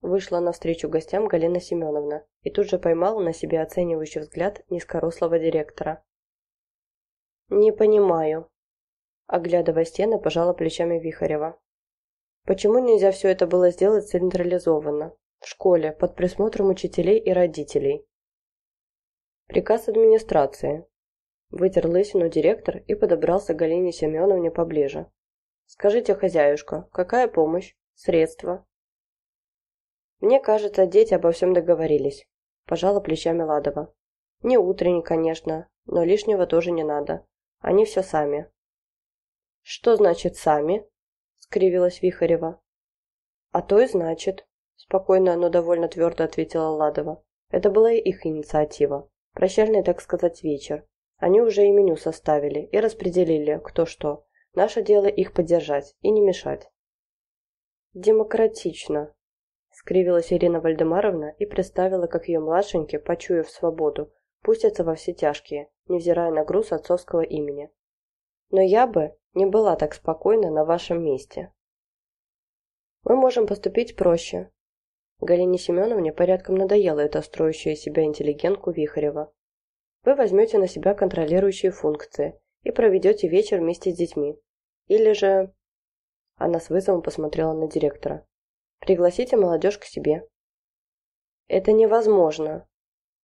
вышла навстречу гостям Галина Семеновна и тут же поймала на себе оценивающий взгляд низкорослого директора. «Не понимаю», – оглядывая стены, пожала плечами Вихарева. «Почему нельзя все это было сделать централизованно, в школе, под присмотром учителей и родителей?» Приказ администрации, Вытер лысину директор и подобрался к Галине Семеновне поближе. «Скажите, хозяюшка, какая помощь? Средства?» «Мне кажется, дети обо всем договорились», – пожала плечами Ладова. «Не утренний, конечно, но лишнего тоже не надо. Они все сами». «Что значит «сами»?» – скривилась Вихарева. «А то и значит», – спокойно, но довольно твердо ответила Ладова. «Это была их инициатива. Прощальный, так сказать, вечер. Они уже и меню составили и распределили, кто что. Наше дело их поддержать и не мешать. Демократично, скривилась Ирина Вальдемаровна и представила, как ее младшенькие, почуяв свободу, пустятся во все тяжкие, невзирая на груз отцовского имени. Но я бы не была так спокойна на вашем месте. Мы можем поступить проще. Галине Семеновне порядком надоела эта строящая себя интеллигентку Вихарева. Вы возьмете на себя контролирующие функции и проведете вечер вместе с детьми. Или же... Она с вызовом посмотрела на директора. Пригласите молодежь к себе. Это невозможно.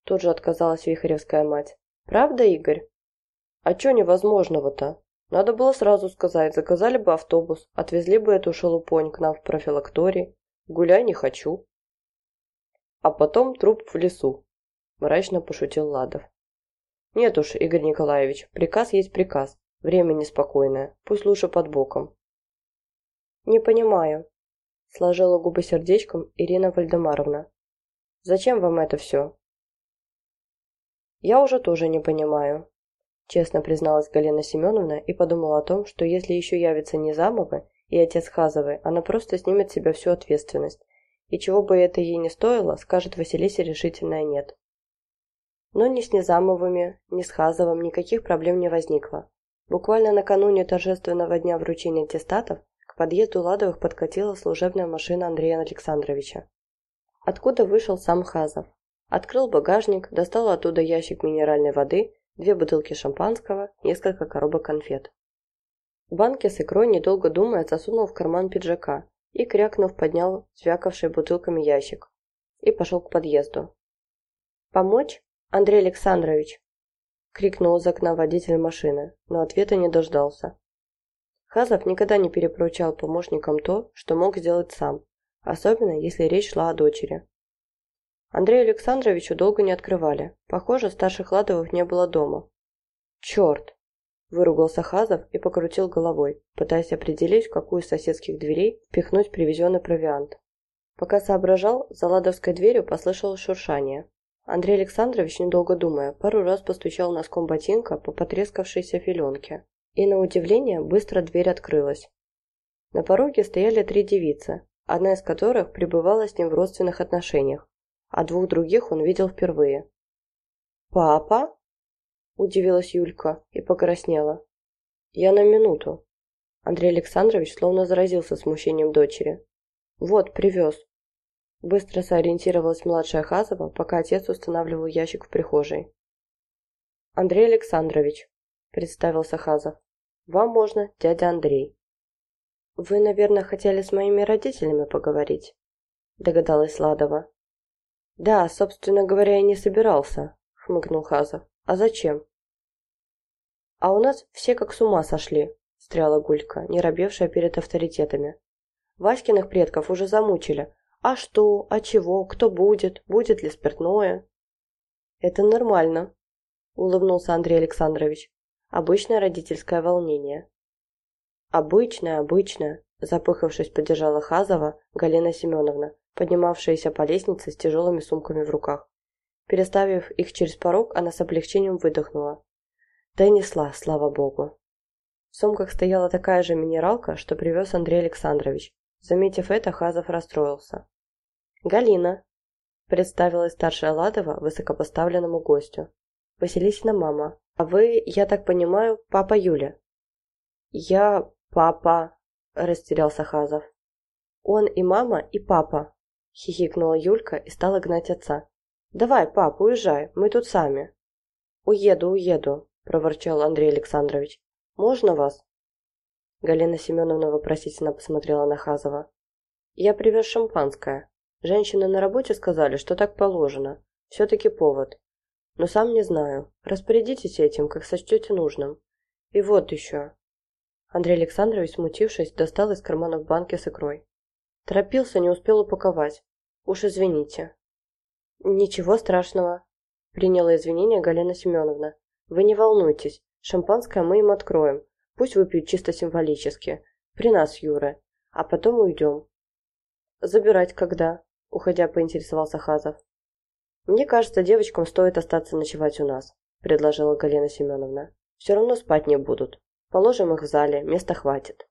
Тут же отказалась Вихаревская мать. Правда, Игорь? А чё невозможного-то? Надо было сразу сказать, заказали бы автобус, отвезли бы эту шелупонь к нам в профилактории. Гуляй не хочу. А потом труп в лесу, мрачно пошутил Ладов. «Нет уж, Игорь Николаевич, приказ есть приказ. Время неспокойное, пусть лучше под боком». «Не понимаю», – сложила губы сердечком Ирина Вальдемаровна. «Зачем вам это все?» Я уже тоже не понимаю. Честно призналась Галина Семеновна и подумала о том, что если еще явится Низамова и отец Хазовой, она просто снимет с себя всю ответственность. И чего бы это ей не стоило, скажет Василисе решительное «нет». Но ни с Низамовыми, ни с Хазовым никаких проблем не возникло. Буквально накануне торжественного дня вручения аттестатов подъезду Ладовых подкатила служебная машина Андрея Александровича. Откуда вышел сам Хазов? Открыл багажник, достал оттуда ящик минеральной воды, две бутылки шампанского, несколько коробок конфет. Банки с икрой, недолго думая, засунул в карман пиджака и, крякнув, поднял звякавший бутылками ящик и пошел к подъезду. «Помочь?» «Андрей Александрович!» — крикнул из окна водитель машины, но ответа не дождался. Хазов никогда не перепоручал помощникам то, что мог сделать сам, особенно если речь шла о дочери. Андрею Александровичу долго не открывали. Похоже, старших Ладовых не было дома. «Черт!» – выругался Хазов и покрутил головой, пытаясь определить, в какую из соседских дверей впихнуть привезенный провиант. Пока соображал, за ладовской дверью послышалось шуршание. Андрей Александрович, недолго думая, пару раз постучал носком ботинка по потрескавшейся филенке. И, на удивление, быстро дверь открылась. На пороге стояли три девицы, одна из которых пребывала с ним в родственных отношениях, а двух других он видел впервые. «Папа?» – удивилась Юлька и покраснела. «Я на минуту». Андрей Александрович словно заразился смущением дочери. «Вот, привез. Быстро сориентировалась младшая Хазова, пока отец устанавливал ящик в прихожей. «Андрей Александрович», – представился Хазов. «Вам можно, дядя Андрей». «Вы, наверное, хотели с моими родителями поговорить?» – догадалась Ладова. «Да, собственно говоря, я не собирался», – хмыкнул Хазов. «А зачем?» «А у нас все как с ума сошли», – встряла Гулька, не робевшая перед авторитетами. «Васькиных предков уже замучили, а что? А чего? Кто будет? Будет ли спиртное? Это нормально, улыбнулся Андрей Александрович. Обычное родительское волнение. Обычное, обычное, запыхавшись, поддержала Хазова Галина Семеновна, поднимавшаяся по лестнице с тяжелыми сумками в руках. Переставив их через порог, она с облегчением выдохнула. Да и несла, слава богу. В сумках стояла такая же минералка, что привез Андрей Александрович. Заметив это, Хазов расстроился. «Галина», – представилась старшая Ладова высокопоставленному гостю. «Василисина мама. А вы, я так понимаю, папа Юля?» «Я папа», – растерялся Хазов. «Он и мама, и папа», – хихикнула Юлька и стала гнать отца. «Давай, пап, уезжай, мы тут сами». «Уеду, уеду», – проворчал Андрей Александрович. «Можно вас?» Галина Семеновна вопросительно посмотрела на Хазова. «Я привез шампанское», Женщины на работе сказали, что так положено. Все-таки повод. Но сам не знаю. Распорядитесь этим, как сочтете нужным. И вот еще. Андрей Александрович, смутившись, достал из кармана банки с икрой. Торопился, не успел упаковать. Уж извините. Ничего страшного. Приняла извинения Галина Семеновна. Вы не волнуйтесь. Шампанское мы им откроем. Пусть выпьют чисто символически. При нас, Юра. А потом уйдем. Забирать когда? уходя, поинтересовался Хазов. «Мне кажется, девочкам стоит остаться ночевать у нас», – предложила Галина Семеновна. «Все равно спать не будут. Положим их в зале, места хватит».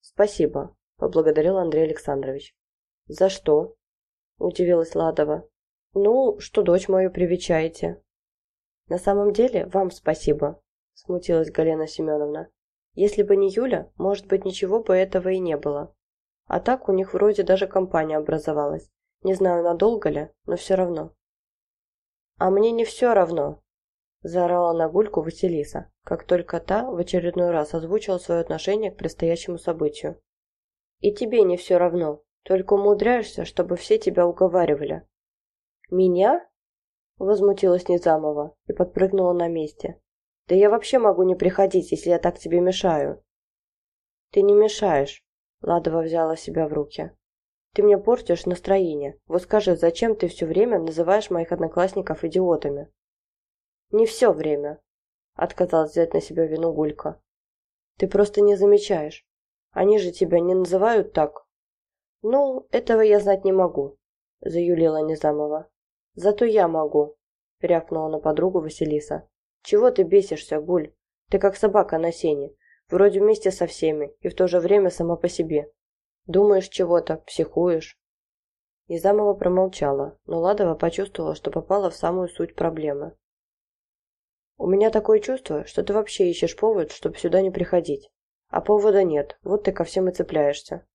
«Спасибо», – поблагодарил Андрей Александрович. «За что?» – удивилась Ладова. «Ну, что дочь мою привечаете». «На самом деле, вам спасибо», – смутилась Галина Семеновна. «Если бы не Юля, может быть, ничего бы этого и не было. А так у них вроде даже компания образовалась. Не знаю, надолго ли, но все равно. «А мне не все равно!» – заорала на Гульку Василиса, как только та в очередной раз озвучила свое отношение к предстоящему событию. «И тебе не все равно, только умудряешься, чтобы все тебя уговаривали». «Меня?» – возмутилась Низамова и подпрыгнула на месте. «Да я вообще могу не приходить, если я так тебе мешаю». «Ты не мешаешь», Ладова взяла себя в руки. «Ты мне портишь настроение. Вот скажи, зачем ты все время называешь моих одноклассников идиотами?» «Не все время», — отказалась взять на себя вину Гулька. «Ты просто не замечаешь. Они же тебя не называют так». «Ну, этого я знать не могу», — заюлила Незамова. «Зато я могу», — рявкнула на подругу Василиса. «Чего ты бесишься, Гуль? Ты как собака на сене. Вроде вместе со всеми, и в то же время сама по себе. Думаешь чего-то, психуешь». Низамова промолчала, но Ладова почувствовала, что попала в самую суть проблемы. «У меня такое чувство, что ты вообще ищешь повод, чтобы сюда не приходить. А повода нет, вот ты ко всем и цепляешься».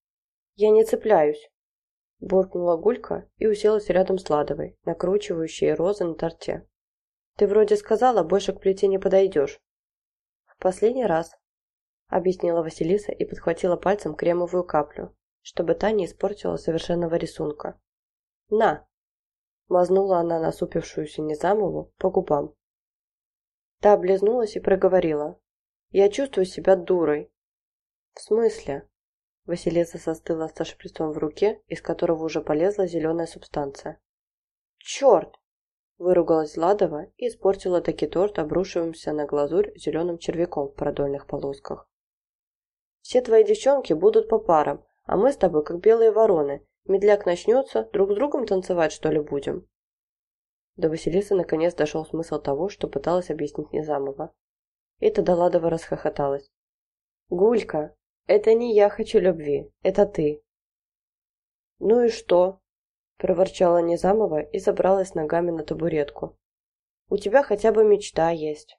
«Я не цепляюсь», – буркнула Гулька и уселась рядом с Ладовой, накручивающей розы на торте. «Ты вроде сказала, больше к плите не подойдешь». «В последний раз», – объяснила Василиса и подхватила пальцем кремовую каплю, чтобы та не испортила совершенного рисунка. «На!» – мазнула она насупившуюся Незамову по губам. Та облизнулась и проговорила. «Я чувствую себя дурой». «В смысле?» Василиса застыла со шприцом в руке, из которого уже полезла зеленая субстанция. «Черт!» – выругалась Ладова и испортила таки торт, обрушившимся на глазурь зеленым червяком в продольных полосках. «Все твои девчонки будут по парам, а мы с тобой как белые вороны. Медляк начнется, друг с другом танцевать, что ли, будем?» До Василисы наконец дошел смысл того, что пыталась объяснить Незамова. И тогда Ладова расхохоталась. «Гулька, это не я хочу любви, это ты». «Ну и что?» – проворчала Незамова и забралась ногами на табуретку. «У тебя хотя бы мечта есть».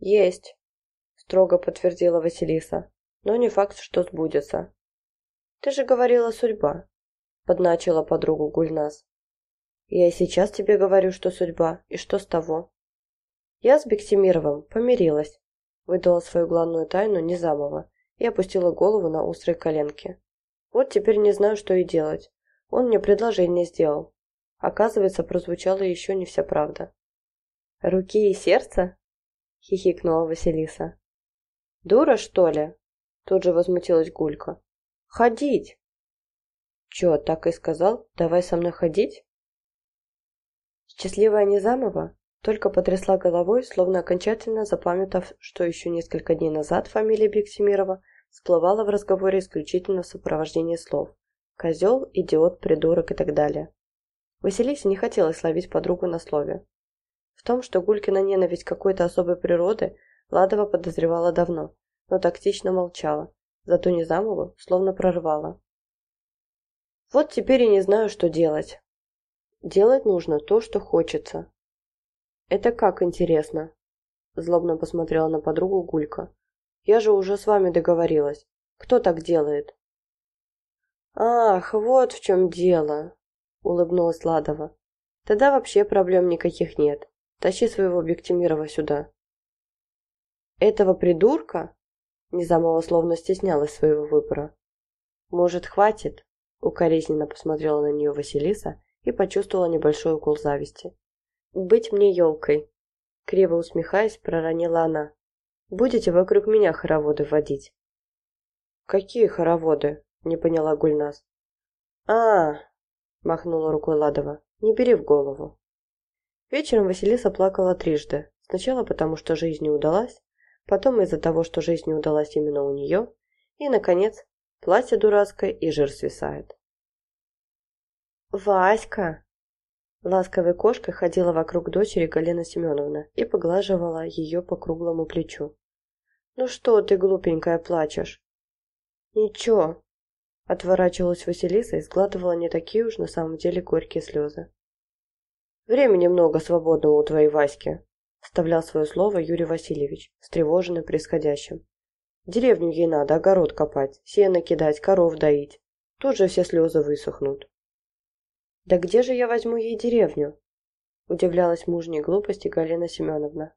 «Есть», – строго подтвердила Василиса, «но не факт, что сбудется». «Ты же говорила судьба», – подначила подругу Гульнас. Я и сейчас тебе говорю, что судьба, и что с того. Я с Бектимировым помирилась, выдала свою главную тайну Низамова и опустила голову на острые коленки. Вот теперь не знаю, что и делать. Он мне предложение сделал. Оказывается, прозвучала еще не вся правда. «Руки и сердце?» — хихикнула Василиса. «Дура, что ли?» — тут же возмутилась Гулька. «Ходить!» «Чё, так и сказал? Давай со мной ходить?» Счастливая Низамова только потрясла головой, словно окончательно запамятав, что еще несколько дней назад фамилия Бектимирова всплывала в разговоре исключительно в сопровождении слов «козел», «идиот», «придурок» и так далее. Василисе не хотелось ловить подругу на слове. В том, что Гулькина ненависть какой-то особой природы, Ладова подозревала давно, но тактично молчала, зато Низамову словно прорвала. «Вот теперь и не знаю, что делать», Делать нужно то, что хочется. Это как интересно? Злобно посмотрела на подругу Гулька. Я же уже с вами договорилась. Кто так делает? Ах, вот в чем дело, улыбнулась Ладова. Тогда вообще проблем никаких нет. Тащи своего Бектимирова сюда. Этого придурка? Незамова словно стеснялась своего выбора. Может, хватит? Укоризненно посмотрела на нее Василиса и почувствовала небольшой укол зависти. «Быть мне елкой!» Криво усмехаясь, проронила она. «Будете вокруг меня хороводы водить?» «Какие хороводы?» – не поняла Гульнас. а, махнула рукой Ладова. «Не бери в голову». Вечером Василиса плакала трижды. Сначала потому, что жизнь не удалась, потом из-за того, что жизнь не удалась именно у нее, и, наконец, платье дурацкое и жир свисает. «Васька!» Ласковой кошкой ходила вокруг дочери Галина Семеновна и поглаживала ее по круглому плечу. «Ну что ты, глупенькая, плачешь?» «Ничего», — отворачивалась Василиса и сглатывала не такие уж на самом деле горькие слезы. «Времени много свободного у твоей Васьки», — вставлял свое слово Юрий Васильевич, встревоженный происходящим. «Деревню ей надо, огород копать, сено кидать, коров доить. Тут же все слезы высохнут». «Да где же я возьму ей деревню?» Удивлялась мужней глупости Галина Семеновна.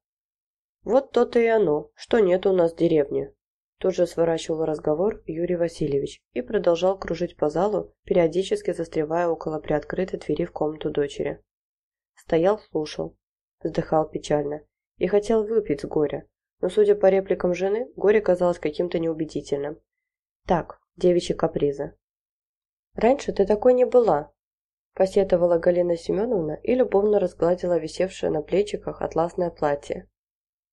«Вот то-то и оно, что нет у нас деревни». Тут же сворачивал разговор Юрий Васильевич и продолжал кружить по залу, периодически застревая около приоткрытой двери в комнату дочери. Стоял, слушал, вздыхал печально и хотел выпить с горя, но, судя по репликам жены, горе казалось каким-то неубедительным. Так, девичьи капризы. «Раньше ты такой не была», посетовала Галина Семеновна и любовно разгладила висевшее на плечиках атласное платье.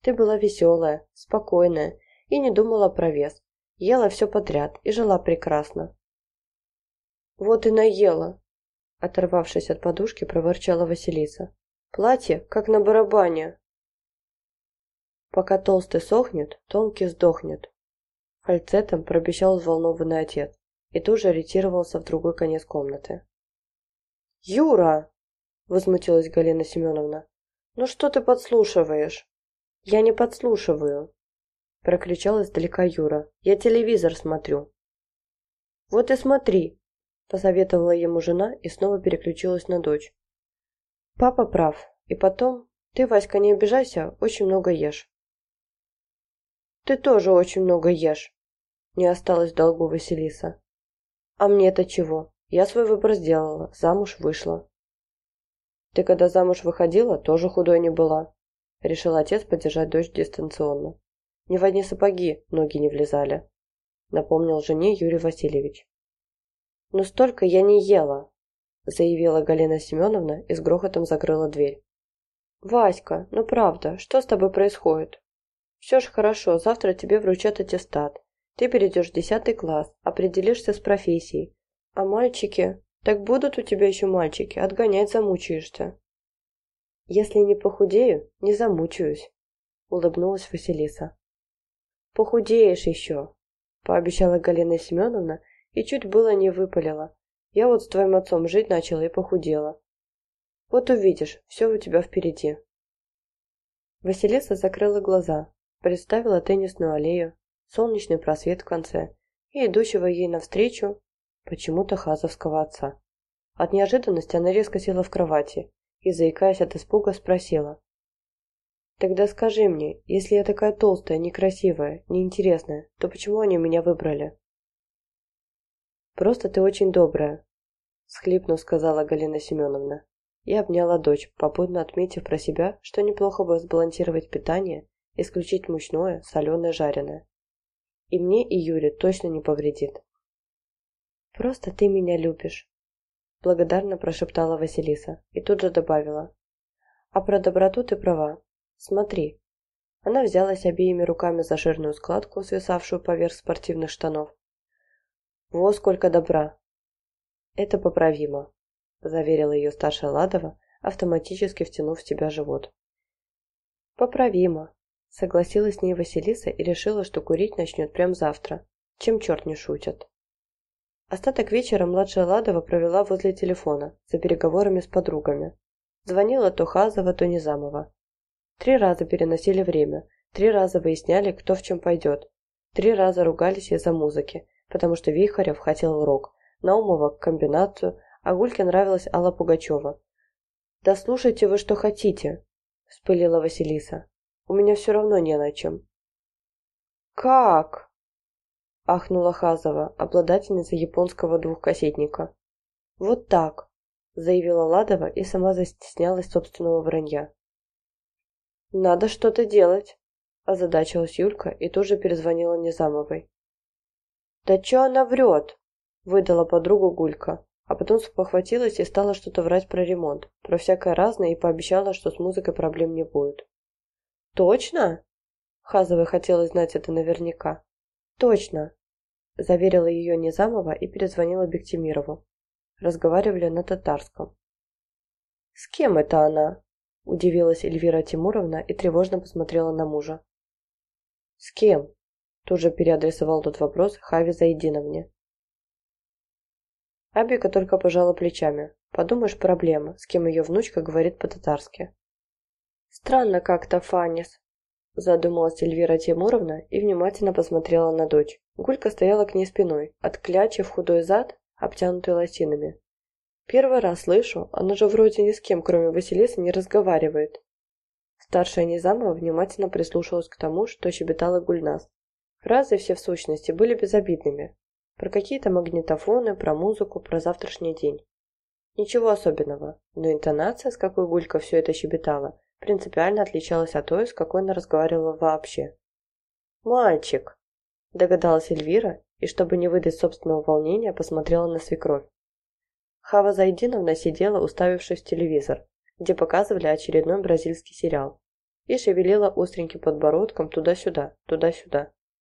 «Ты была веселая, спокойная и не думала про вес. Ела все подряд и жила прекрасно». «Вот и наела!» Оторвавшись от подушки, проворчала Василиса. Платье, как на барабане. Пока толстый сохнет, тонкий сдохнет. Фальцетом пробещал взволнованный отец и тут же ориентировался в другой конец комнаты. «Юра!» – возмутилась Галина Семеновна. «Ну что ты подслушиваешь?» «Я не подслушиваю!» – прокричал издалека Юра. «Я телевизор смотрю!» «Вот и смотри!» – посоветовала ему жена и снова переключилась на дочь. «Папа прав. И потом, ты, Васька, не обижайся, очень много ешь». «Ты тоже очень много ешь!» Не осталось в долгу Василиса. «А мне-то чего? Я свой выбор сделала, замуж вышла». «Ты когда замуж выходила, тоже худой не была», — решил отец поддержать дочь дистанционно. «Ни в одни сапоги ноги не влезали», — напомнил жене Юрий Васильевич. «Но столько я не ела», — заявила Галина Семеновна и с грохотом закрыла дверь. «Васька, ну правда, что с тобой происходит?» «Все ж хорошо, завтра тебе вручат аттестат. Ты перейдешь в десятый класс, определишься с профессией. А мальчики... Так будут у тебя еще мальчики, отгонять замучаешься. Если не похудею, не замучаюсь, улыбнулась Василиса. Похудеешь еще, пообещала Галина Семеновна и чуть было не выпалила. Я вот с твоим отцом жить начала и похудела. Вот увидишь, все у тебя впереди. Василиса закрыла глаза, представила теннисную аллею, солнечный просвет в конце и идущего ей навстречу почему-то хазовского отца. От неожиданности она резко села в кровати и, заикаясь от испуга, спросила. «Тогда скажи мне, если я такая толстая, некрасивая, неинтересная, то почему они меня выбрали?» «Просто ты очень добрая», — схлипнув, сказала Галина Семеновна. И обняла дочь, попутно отметив про себя, что неплохо бы сбалансировать питание, исключить мучное, соленое, жареное. И мне, и Юре точно не повредит. «Просто ты меня любишь», — благодарно прошептала Василиса и тут же добавила. «А про доброту ты права. Смотри». Она взялась обеими руками за жирную складку, свисавшую поверх спортивных штанов. «Во сколько добра!» «Это поправимо», — заверила ее старшая Ладова, автоматически втянув в себя живот. «Поправимо», — согласилась с ней Василиса и решила, что курить начнет прямо завтра, чем черт не шутят. Остаток вечера младшая Ладова провела возле телефона, за переговорами с подругами. Звонила то Хазова, то Низамова. Три раза переносили время, три раза выясняли, кто в чем пойдет. Три раза ругались из-за музыки, потому что Вихарев хотел рок, Наумова – комбинацию, а Гульке нравилась Алла Пугачева. «Да слушайте вы, что хотите», – вспылила Василиса. «У меня все равно не на чем». «Как?» – ахнула Хазова, обладательница японского двухкассетника. «Вот так», – заявила Ладова и сама застеснялась собственного вранья. «Надо что-то делать», – озадачилась Юлька и тоже перезвонила Незамовой. «Да чё она врет?» – выдала подругу Гулька, а потом спохватилась и стала что-то врать про ремонт, про всякое разное и пообещала, что с музыкой проблем не будет. «Точно?» Хазовой хотелось знать это наверняка. «Точно!» – заверила ее Низамова и перезвонила Бектимирову. Разговаривали на татарском. «С кем это она?» – удивилась Эльвира Тимуровна и тревожно посмотрела на мужа. «С кем?» – тут же переадресовал тот вопрос Хави Заединовне. Абика только пожала плечами. Подумаешь, проблема, с кем ее внучка говорит по-татарски. «Странно как-то, Фанис», Задумалась Эльвира Тимуровна и внимательно посмотрела на дочь. Гулька стояла к ней спиной, отклячив худой зад, обтянутый лосинами. «Первый раз слышу, она же вроде ни с кем, кроме Василисы, не разговаривает». Старшая Низамова внимательно прислушалась к тому, что щебетала Гульнас. Фразы все в сущности были безобидными. Про какие-то магнитофоны, про музыку, про завтрашний день. Ничего особенного, но интонация, с какой Гулька все это щебетала, принципиально отличалась от той, с какой она разговаривала вообще. «Мальчик!» – догадалась Эльвира, и, чтобы не выдать собственного волнения, посмотрела на свекровь. Хава Зайдиновна сидела, уставившись в телевизор, где показывали очередной бразильский сериал, и шевелила остреньким подбородком туда-сюда, туда-сюда.